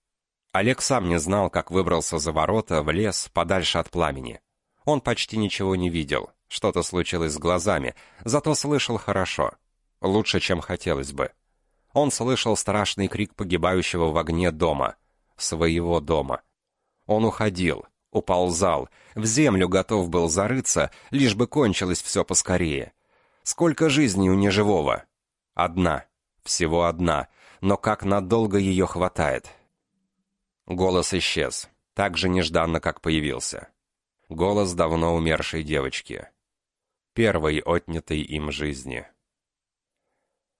Олег сам не знал, как выбрался за ворота, в лес, подальше от пламени. Он почти ничего не видел, что-то случилось с глазами, зато слышал хорошо. Лучше, чем хотелось бы. Он слышал страшный крик погибающего в огне дома. Своего дома. Он уходил, уползал, в землю готов был зарыться, лишь бы кончилось все поскорее. Сколько жизней у неживого? Одна. Всего одна, но как надолго ее хватает? Голос исчез, так же нежданно, как появился. Голос давно умершей девочки. Первой отнятой им жизни.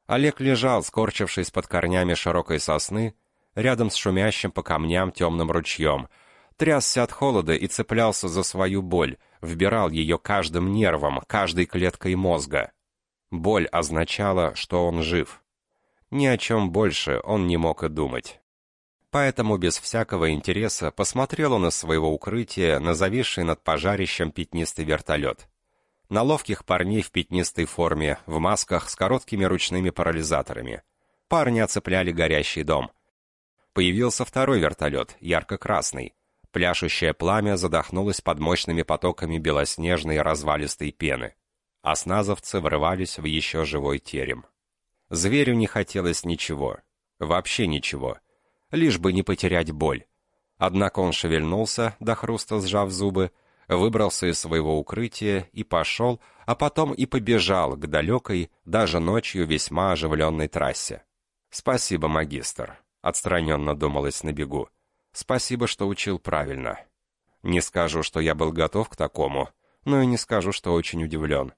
Олег лежал, скорчившись под корнями широкой сосны, рядом с шумящим по камням темным ручьем, трясся от холода и цеплялся за свою боль, вбирал ее каждым нервом, каждой клеткой мозга. Боль означала, что он жив. Ни о чем больше он не мог и думать. Поэтому без всякого интереса посмотрел он из своего укрытия на зависший над пожарищем пятнистый вертолет. На ловких парней в пятнистой форме, в масках с короткими ручными парализаторами. Парни оцепляли горящий дом. Появился второй вертолет, ярко-красный. Пляшущее пламя задохнулось под мощными потоками белоснежной развалистой пены. Осназовцы врывались в еще живой терем. Зверю не хотелось ничего. Вообще ничего. Лишь бы не потерять боль. Однако он шевельнулся, до хруста сжав зубы, выбрался из своего укрытия и пошел, а потом и побежал к далекой, даже ночью весьма оживленной трассе. «Спасибо, магистр», — отстраненно думалось на бегу. «Спасибо, что учил правильно. Не скажу, что я был готов к такому, но и не скажу, что очень удивлен.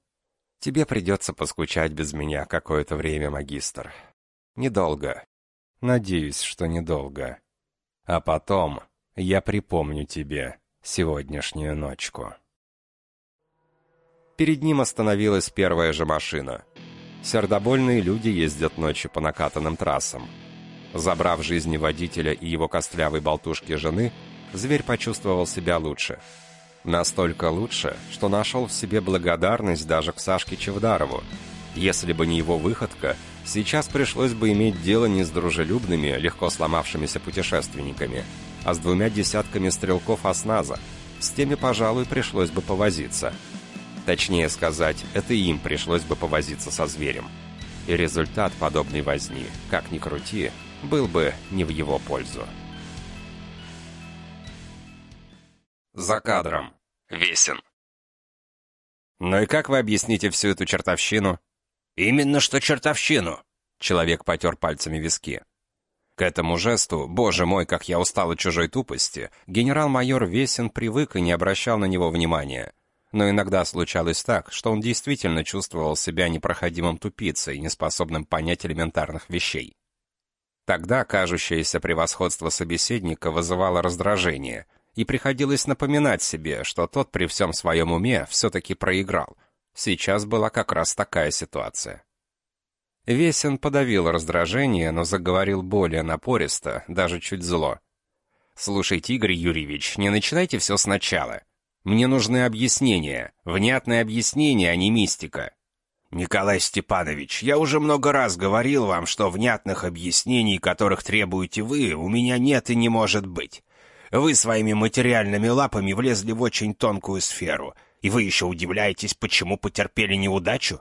Тебе придется поскучать без меня какое-то время, магистр. Недолго. Надеюсь, что недолго. А потом я припомню тебе сегодняшнюю ночку. Перед ним остановилась первая же машина. Сердобольные люди ездят ночью по накатанным трассам. Забрав жизни водителя и его костлявой болтушки жены, зверь почувствовал себя лучше — Настолько лучше, что нашел в себе благодарность даже к Сашке Чевдарову. Если бы не его выходка, сейчас пришлось бы иметь дело не с дружелюбными, легко сломавшимися путешественниками, а с двумя десятками стрелков осназа. С теми, пожалуй, пришлось бы повозиться. Точнее сказать, это им пришлось бы повозиться со зверем. И результат подобной возни, как ни крути, был бы не в его пользу. За кадром. Весен. «Ну и как вы объясните всю эту чертовщину?» «Именно что чертовщину!» Человек потер пальцами виски. К этому жесту, боже мой, как я устал от чужой тупости, генерал-майор Весен привык и не обращал на него внимания. Но иногда случалось так, что он действительно чувствовал себя непроходимым тупицей, неспособным понять элементарных вещей. Тогда кажущееся превосходство собеседника вызывало раздражение, и приходилось напоминать себе, что тот при всем своем уме все-таки проиграл. Сейчас была как раз такая ситуация. Весен подавил раздражение, но заговорил более напористо, даже чуть зло. «Слушайте, Игорь Юрьевич, не начинайте все сначала. Мне нужны объяснения, внятные объяснения, а не мистика». «Николай Степанович, я уже много раз говорил вам, что внятных объяснений, которых требуете вы, у меня нет и не может быть. Вы своими материальными лапами влезли в очень тонкую сферу, и вы еще удивляетесь, почему потерпели неудачу?»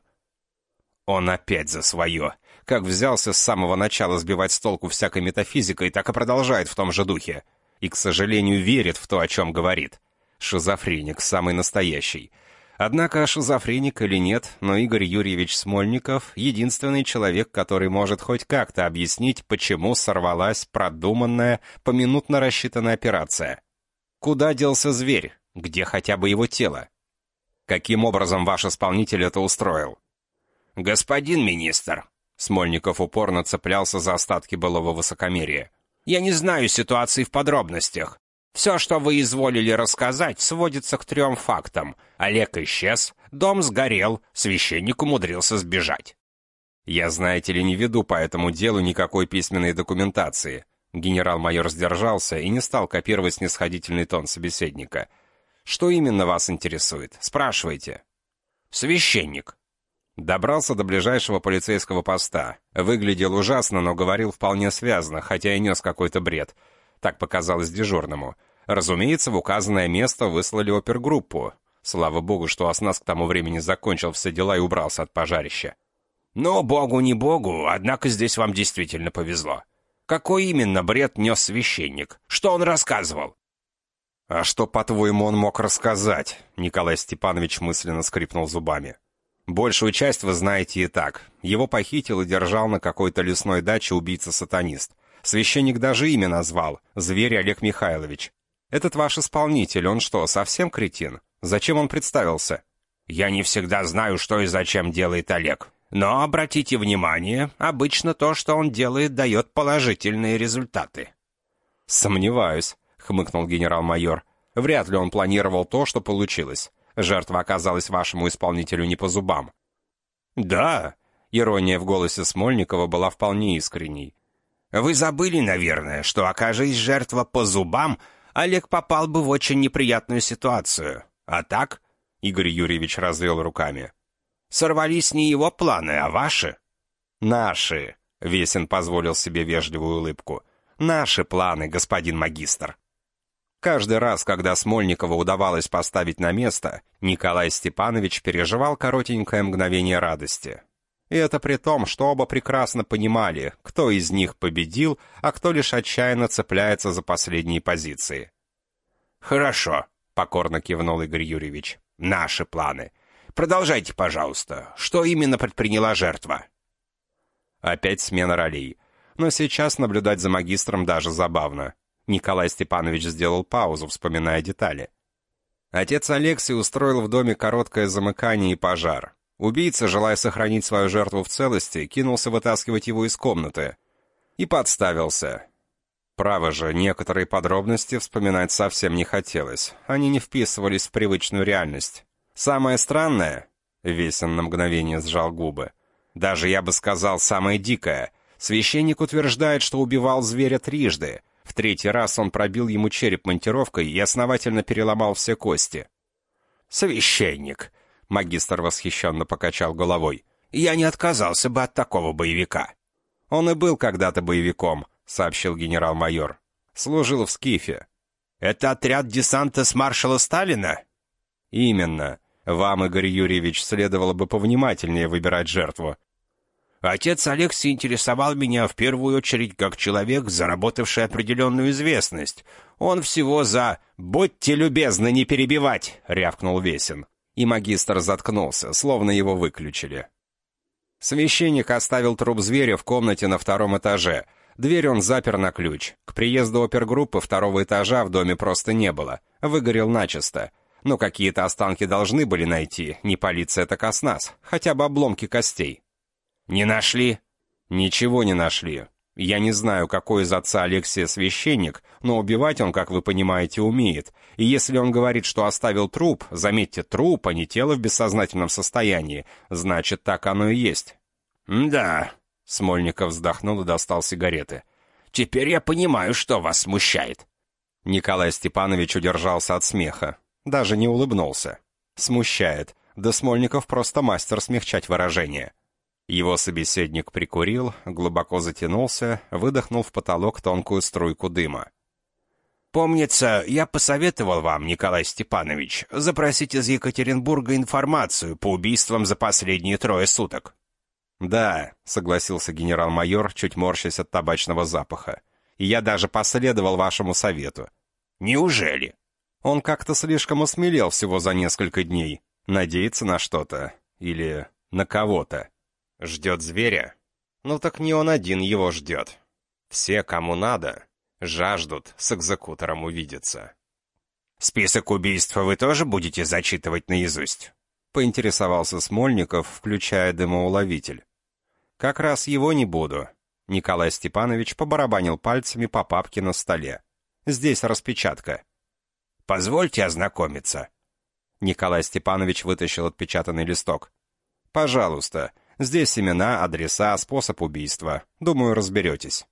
Он опять за свое. Как взялся с самого начала сбивать с толку всякой метафизикой, так и продолжает в том же духе. И, к сожалению, верит в то, о чем говорит. Шизофреник, самый настоящий. Однако, шизофреник или нет, но Игорь Юрьевич Смольников — единственный человек, который может хоть как-то объяснить, почему сорвалась продуманная, поминутно рассчитанная операция. Куда делся зверь? Где хотя бы его тело? Каким образом ваш исполнитель это устроил? «Господин министр», — Смольников упорно цеплялся за остатки былого высокомерия, «я не знаю ситуации в подробностях. Все, что вы изволили рассказать, сводится к трем фактам. Олег исчез, дом сгорел, священник умудрился сбежать. Я, знаете ли, не веду по этому делу никакой письменной документации. Генерал-майор сдержался и не стал копировать снисходительный тон собеседника. Что именно вас интересует? Спрашивайте. Священник. Добрался до ближайшего полицейского поста. Выглядел ужасно, но говорил вполне связно, хотя и нес какой-то бред. Так показалось дежурному. Разумеется, в указанное место выслали опергруппу. Слава богу, что Оснас к тому времени закончил все дела и убрался от пожарища. Но богу не богу, однако здесь вам действительно повезло. Какой именно бред нес священник? Что он рассказывал? «А что, по-твоему, он мог рассказать?» Николай Степанович мысленно скрипнул зубами. «Большую часть вы знаете и так. Его похитил и держал на какой-то лесной даче убийца-сатанист. Священник даже имя назвал — Зверь Олег Михайлович. Этот ваш исполнитель, он что, совсем кретин? Зачем он представился? Я не всегда знаю, что и зачем делает Олег. Но обратите внимание, обычно то, что он делает, дает положительные результаты. Сомневаюсь, хмыкнул генерал-майор. Вряд ли он планировал то, что получилось. Жертва оказалась вашему исполнителю не по зубам. Да, ирония в голосе Смольникова была вполне искренней. Вы забыли, наверное, что, окажись жертва по зубам, Олег попал бы в очень неприятную ситуацию. А так, Игорь Юрьевич развел руками, сорвались не его планы, а ваши. Наши, Весен позволил себе вежливую улыбку. Наши планы, господин магистр. Каждый раз, когда Смольникова удавалось поставить на место, Николай Степанович переживал коротенькое мгновение радости. И это при том, что оба прекрасно понимали, кто из них победил, а кто лишь отчаянно цепляется за последние позиции. «Хорошо», — покорно кивнул Игорь Юрьевич. «Наши планы. Продолжайте, пожалуйста. Что именно предприняла жертва?» Опять смена ролей. Но сейчас наблюдать за магистром даже забавно. Николай Степанович сделал паузу, вспоминая детали. Отец Алексей устроил в доме короткое замыкание и пожар. Убийца, желая сохранить свою жертву в целости, кинулся вытаскивать его из комнаты. И подставился. Право же, некоторые подробности вспоминать совсем не хотелось. Они не вписывались в привычную реальность. Самое странное... Весен на мгновение сжал губы. Даже, я бы сказал, самое дикое. Священник утверждает, что убивал зверя трижды. В третий раз он пробил ему череп монтировкой и основательно переломал все кости. «Священник!» Магистр восхищенно покачал головой. Я не отказался бы от такого боевика». «Он и был когда-то боевиком», — сообщил генерал-майор. «Служил в Скифе». «Это отряд десанта с маршала Сталина?» «Именно. Вам, Игорь Юрьевич, следовало бы повнимательнее выбирать жертву». Отец Алексей интересовал меня в первую очередь как человек, заработавший определенную известность. Он всего за «Будьте любезны не перебивать!» — рявкнул Весин. И магистр заткнулся, словно его выключили. Священник оставил труп зверя в комнате на втором этаже. Дверь он запер на ключ. К приезду опергруппы второго этажа в доме просто не было. Выгорел начисто. Но какие-то останки должны были найти, не полиция, так оснас, хотя бы обломки костей. «Не нашли?» «Ничего не нашли. Я не знаю, какой из отца Алексия священник, но убивать он, как вы понимаете, умеет. И если он говорит, что оставил труп, заметьте, труп, а не тело в бессознательном состоянии, значит, так оно и есть». «Да», — Смольников вздохнул и достал сигареты. «Теперь я понимаю, что вас смущает». Николай Степанович удержался от смеха. Даже не улыбнулся. «Смущает. Да Смольников просто мастер смягчать выражение». Его собеседник прикурил, глубоко затянулся, выдохнул в потолок тонкую струйку дыма. «Помнится, я посоветовал вам, Николай Степанович, запросить из Екатеринбурга информацию по убийствам за последние трое суток». «Да», — согласился генерал-майор, чуть морщась от табачного запаха. «И я даже последовал вашему совету». «Неужели?» Он как-то слишком осмелел всего за несколько дней. Надеется на что-то. Или на кого-то. Ждет зверя? Ну так не он один его ждет. Все, кому надо, жаждут с экзекутором увидеться. «Список убийств вы тоже будете зачитывать наизусть?» Поинтересовался Смольников, включая дымоуловитель. «Как раз его не буду». Николай Степанович побарабанил пальцами по папке на столе. «Здесь распечатка». «Позвольте ознакомиться». Николай Степанович вытащил отпечатанный листок. «Пожалуйста, Здесь имена, адреса, способ убийства. Думаю, разберетесь».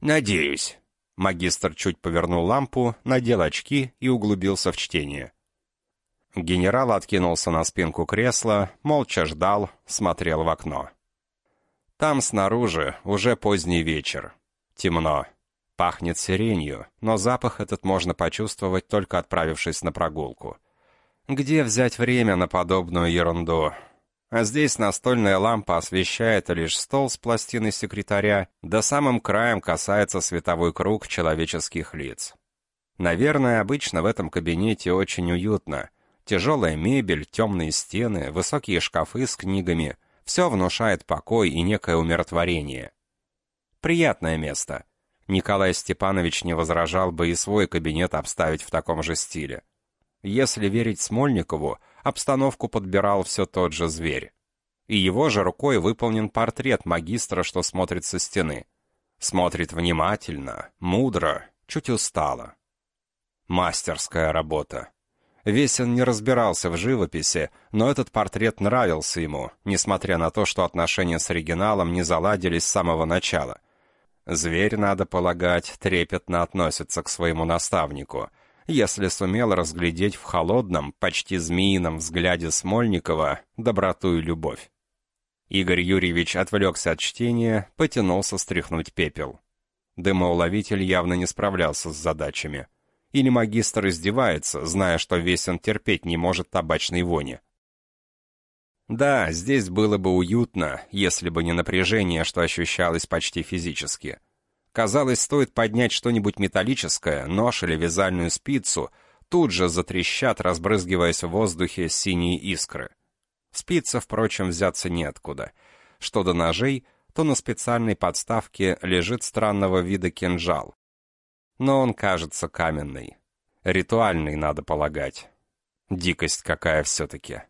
«Надеюсь». Магистр чуть повернул лампу, надел очки и углубился в чтение. Генерал откинулся на спинку кресла, молча ждал, смотрел в окно. Там снаружи уже поздний вечер. Темно. Пахнет сиренью, но запах этот можно почувствовать, только отправившись на прогулку. Где взять время на подобную ерунду? А здесь настольная лампа освещает лишь стол с пластиной секретаря, да самым краем касается световой круг человеческих лиц. Наверное, обычно в этом кабинете очень уютно. Тяжелая мебель, темные стены, высокие шкафы с книгами — все внушает покой и некое умиротворение. Приятное место. Николай Степанович не возражал бы и свой кабинет обставить в таком же стиле. Если верить Смольникову, обстановку подбирал все тот же зверь. И его же рукой выполнен портрет магистра, что смотрит со стены. Смотрит внимательно, мудро, чуть устало. Мастерская работа. Весен не разбирался в живописи, но этот портрет нравился ему, несмотря на то, что отношения с оригиналом не заладились с самого начала. Зверь, надо полагать, трепетно относится к своему наставнику — если сумел разглядеть в холодном, почти змеином взгляде Смольникова доброту и любовь. Игорь Юрьевич отвлекся от чтения, потянулся стряхнуть пепел. Дымоуловитель явно не справлялся с задачами. Или магистр издевается, зная, что Весен терпеть не может табачной вони. Да, здесь было бы уютно, если бы не напряжение, что ощущалось почти физически. Казалось, стоит поднять что-нибудь металлическое, нож или вязальную спицу, тут же затрещат, разбрызгиваясь в воздухе синие искры. Спица, впрочем, взяться неоткуда. Что до ножей, то на специальной подставке лежит странного вида кинжал. Но он кажется каменный. Ритуальный, надо полагать. Дикость какая все-таки.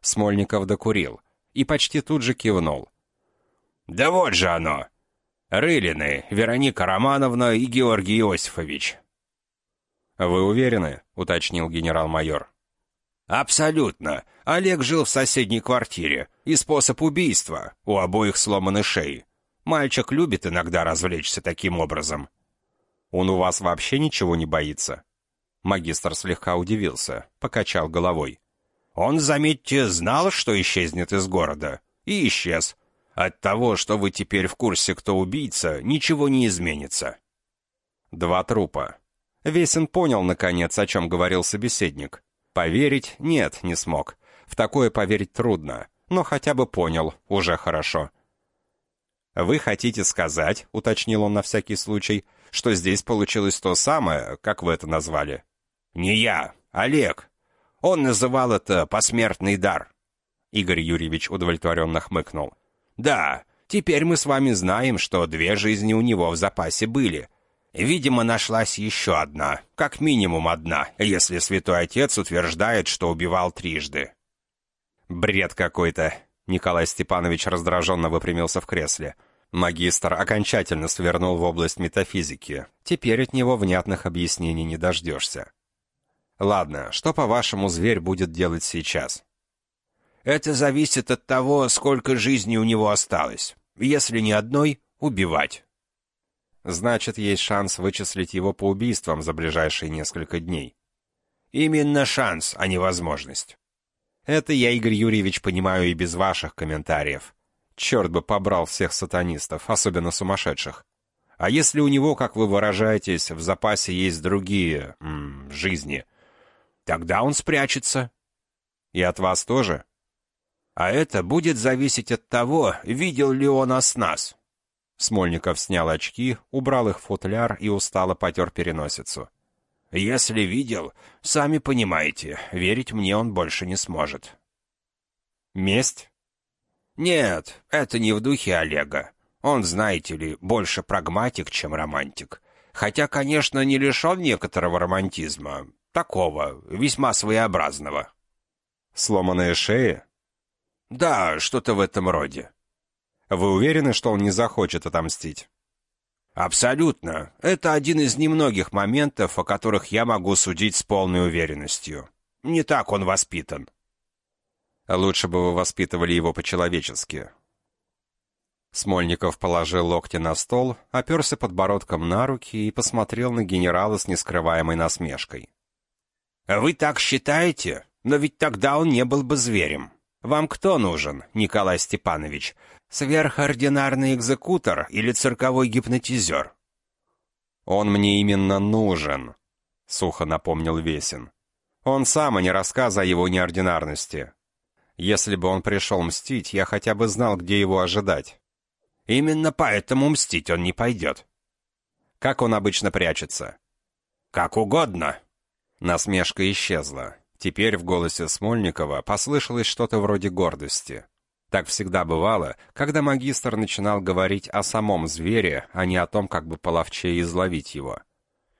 Смольников докурил и почти тут же кивнул. «Да вот же оно!» Рылины, Вероника Романовна и Георгий Иосифович». «Вы уверены?» — уточнил генерал-майор. «Абсолютно. Олег жил в соседней квартире. И способ убийства. У обоих сломаны шеи. Мальчик любит иногда развлечься таким образом». «Он у вас вообще ничего не боится?» Магистр слегка удивился, покачал головой. «Он, заметьте, знал, что исчезнет из города. и исчез. От того, что вы теперь в курсе, кто убийца, ничего не изменится. Два трупа. Весен понял, наконец, о чем говорил собеседник. Поверить? Нет, не смог. В такое поверить трудно, но хотя бы понял, уже хорошо. «Вы хотите сказать, — уточнил он на всякий случай, — что здесь получилось то самое, как вы это назвали?» «Не я, Олег. Он называл это посмертный дар». Игорь Юрьевич удовлетворенно хмыкнул. «Да, теперь мы с вами знаем, что две жизни у него в запасе были. Видимо, нашлась еще одна, как минимум одна, если святой отец утверждает, что убивал трижды». «Бред какой-то!» Николай Степанович раздраженно выпрямился в кресле. Магистр окончательно свернул в область метафизики. Теперь от него внятных объяснений не дождешься. Ладно, что, по-вашему, зверь будет делать сейчас? Это зависит от того, сколько жизни у него осталось. Если ни одной, убивать. Значит, есть шанс вычислить его по убийствам за ближайшие несколько дней. Именно шанс, а не возможность. Это я, Игорь Юрьевич, понимаю и без ваших комментариев. Черт бы побрал всех сатанистов, особенно сумасшедших. А если у него, как вы выражаетесь, в запасе есть другие... М, жизни, тогда он спрячется. И от вас тоже? А это будет зависеть от того, видел ли он нас. Смольников снял очки, убрал их в футляр и устало потер переносицу. «Если видел, сами понимаете, верить мне он больше не сможет». «Месть?» Нет, это не в духе Олега. Он, знаете ли, больше прагматик, чем романтик. Хотя, конечно, не лишен некоторого романтизма. Такого, весьма своеобразного. Сломанные шеи? Да, что-то в этом роде. Вы уверены, что он не захочет отомстить? Абсолютно. Это один из немногих моментов, о которых я могу судить с полной уверенностью. Не так он воспитан. Лучше бы вы воспитывали его по-человечески. Смольников положил локти на стол, оперся подбородком на руки и посмотрел на генерала с нескрываемой насмешкой. «Вы так считаете? Но ведь тогда он не был бы зверем. Вам кто нужен, Николай Степанович? Сверхординарный экзекутор или цирковой гипнотизер?» «Он мне именно нужен», — сухо напомнил Весин. «Он сам, а не рассказ о его неординарности. Если бы он пришел мстить, я хотя бы знал, где его ожидать. Именно поэтому мстить он не пойдет. Как он обычно прячется? Как угодно. Насмешка исчезла. Теперь в голосе Смольникова послышалось что-то вроде гордости. Так всегда бывало, когда магистр начинал говорить о самом звере, а не о том, как бы половче изловить его.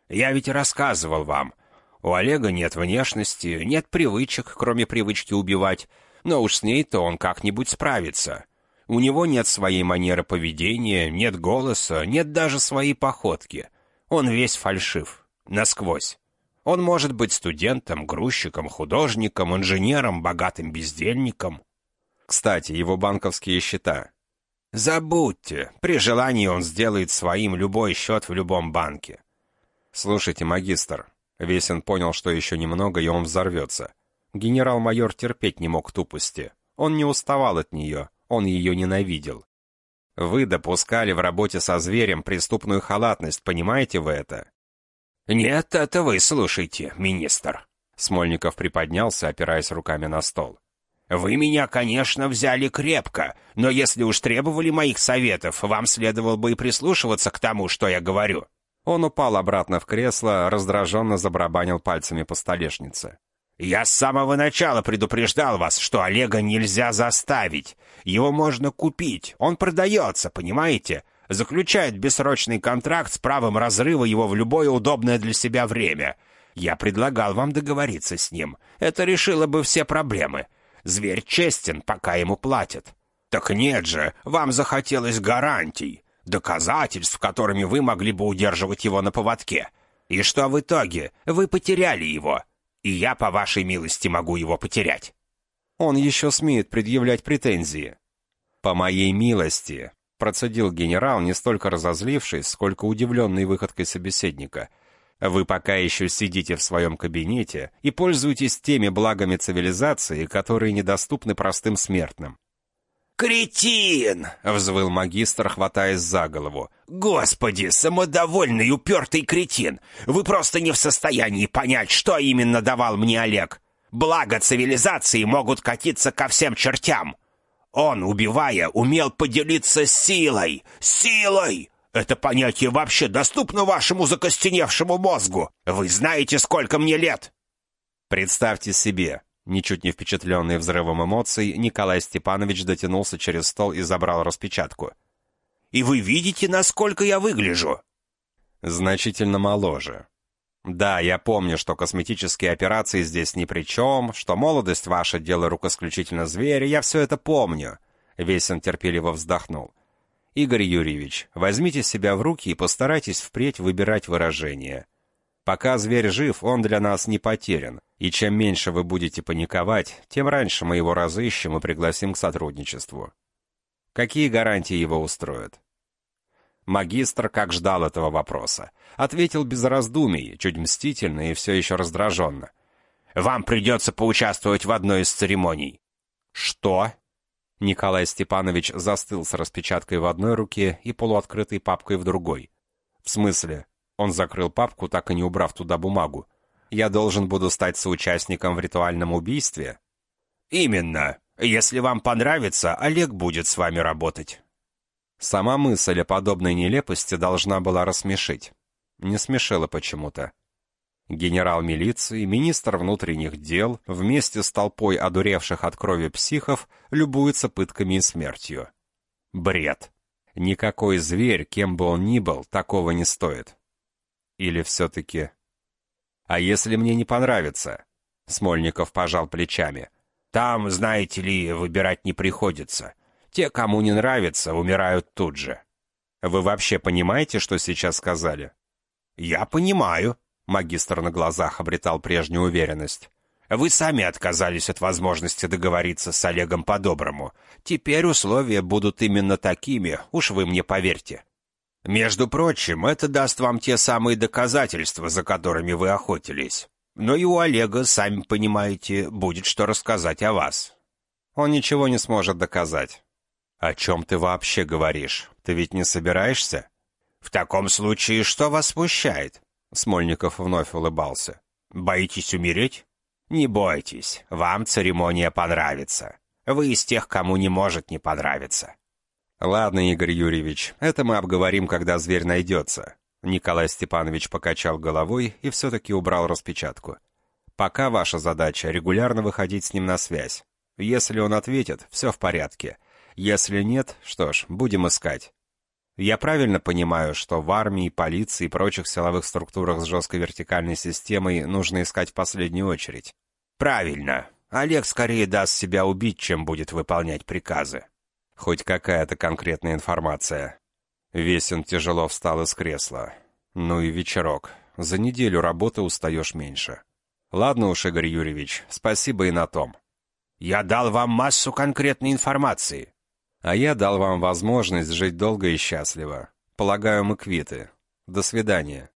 «Я ведь рассказывал вам. У Олега нет внешности, нет привычек, кроме привычки убивать, но уж с ней-то он как-нибудь справится. У него нет своей манеры поведения, нет голоса, нет даже своей походки. Он весь фальшив, насквозь. Он может быть студентом, грузчиком, художником, инженером, богатым бездельником. Кстати, его банковские счета. Забудьте, при желании он сделает своим любой счет в любом банке. Слушайте, магистр, Весен понял, что еще немного, и он взорвется. Генерал-майор терпеть не мог тупости. Он не уставал от нее, он ее ненавидел. Вы допускали в работе со зверем преступную халатность, понимаете вы это? Нет, это вы слушайте, министр. Смольников приподнялся, опираясь руками на стол. «Вы меня, конечно, взяли крепко, но если уж требовали моих советов, вам следовало бы и прислушиваться к тому, что я говорю». Он упал обратно в кресло, раздраженно забарабанил пальцами по столешнице. «Я с самого начала предупреждал вас, что Олега нельзя заставить. Его можно купить. Он продается, понимаете? Заключает бессрочный контракт с правом разрыва его в любое удобное для себя время. Я предлагал вам договориться с ним. Это решило бы все проблемы. Зверь честен, пока ему платят. Так нет же, вам захотелось гарантий, доказательств, которыми вы могли бы удерживать его на поводке. И что в итоге? Вы потеряли его и я, по вашей милости, могу его потерять». «Он еще смеет предъявлять претензии». «По моей милости», — процедил генерал, не столько разозлившись, сколько удивленный выходкой собеседника. «Вы пока еще сидите в своем кабинете и пользуетесь теми благами цивилизации, которые недоступны простым смертным». «Кретин!» — взвыл магистр, хватаясь за голову. «Господи, самодовольный, упертый кретин! Вы просто не в состоянии понять, что именно давал мне Олег. Благо цивилизации могут катиться ко всем чертям. Он, убивая, умел поделиться силой. Силой! Это понятие вообще доступно вашему закостеневшему мозгу? Вы знаете, сколько мне лет?» Представьте себе, Ничуть не впечатленный взрывом эмоций, Николай Степанович дотянулся через стол и забрал распечатку. «И вы видите, насколько я выгляжу?» «Значительно моложе. Да, я помню, что косметические операции здесь ни при чем, что молодость ваша — дело рук исключительно зверя, я все это помню». Весен терпеливо вздохнул. «Игорь Юрьевич, возьмите себя в руки и постарайтесь впредь выбирать выражения. Пока зверь жив, он для нас не потерян. И чем меньше вы будете паниковать, тем раньше мы его разыщем и пригласим к сотрудничеству. Какие гарантии его устроят? Магистр, как ждал этого вопроса, ответил без раздумий, чуть мстительно и все еще раздраженно. «Вам придется поучаствовать в одной из церемоний». «Что?» Николай Степанович застыл с распечаткой в одной руке и полуоткрытой папкой в другой. «В смысле?» Он закрыл папку, так и не убрав туда бумагу. Я должен буду стать соучастником в ритуальном убийстве? Именно. Если вам понравится, Олег будет с вами работать. Сама мысль о подобной нелепости должна была рассмешить. Не смешила почему-то. Генерал милиции, министр внутренних дел, вместе с толпой одуревших от крови психов, любуются пытками и смертью. Бред. Никакой зверь, кем бы он ни был, такого не стоит. Или все-таки а если мне не понравится?» Смольников пожал плечами. «Там, знаете ли, выбирать не приходится. Те, кому не нравится, умирают тут же». «Вы вообще понимаете, что сейчас сказали?» «Я понимаю», — магистр на глазах обретал прежнюю уверенность. «Вы сами отказались от возможности договориться с Олегом по-доброму. Теперь условия будут именно такими, уж вы мне поверьте. Между прочим, это даст вам те самые доказательства, за которыми вы охотились. Но и у Олега, сами понимаете, будет что рассказать о вас. Он ничего не сможет доказать. О чем ты вообще говоришь? Ты ведь не собираешься? В таком случае, что вас смущает? Смольников вновь улыбался. Боитесь умереть? Не бойтесь, вам церемония понравится. Вы из тех, кому не может не понравиться. «Ладно, Игорь Юрьевич, это мы обговорим, когда зверь найдется». Николай Степанович покачал головой и все-таки убрал распечатку. «Пока ваша задача — регулярно выходить с ним на связь. Если он ответит, все в порядке. Если нет, что ж, будем искать. Я правильно понимаю, что в армии, полиции и прочих силовых структурах с жесткой вертикальной системой нужно искать в последнюю очередь? Правильно. Олег скорее даст себя убить, чем будет выполнять приказы. Хоть какая-то конкретная информация. Весен тяжело встал из кресла. Ну и вечерок. За неделю работы устаешь меньше. Ладно уж, Игорь Юрьевич, спасибо и на том. Я дал вам массу конкретной информации. А я дал вам возможность жить долго и счастливо. Полагаю, мы квиты. До свидания.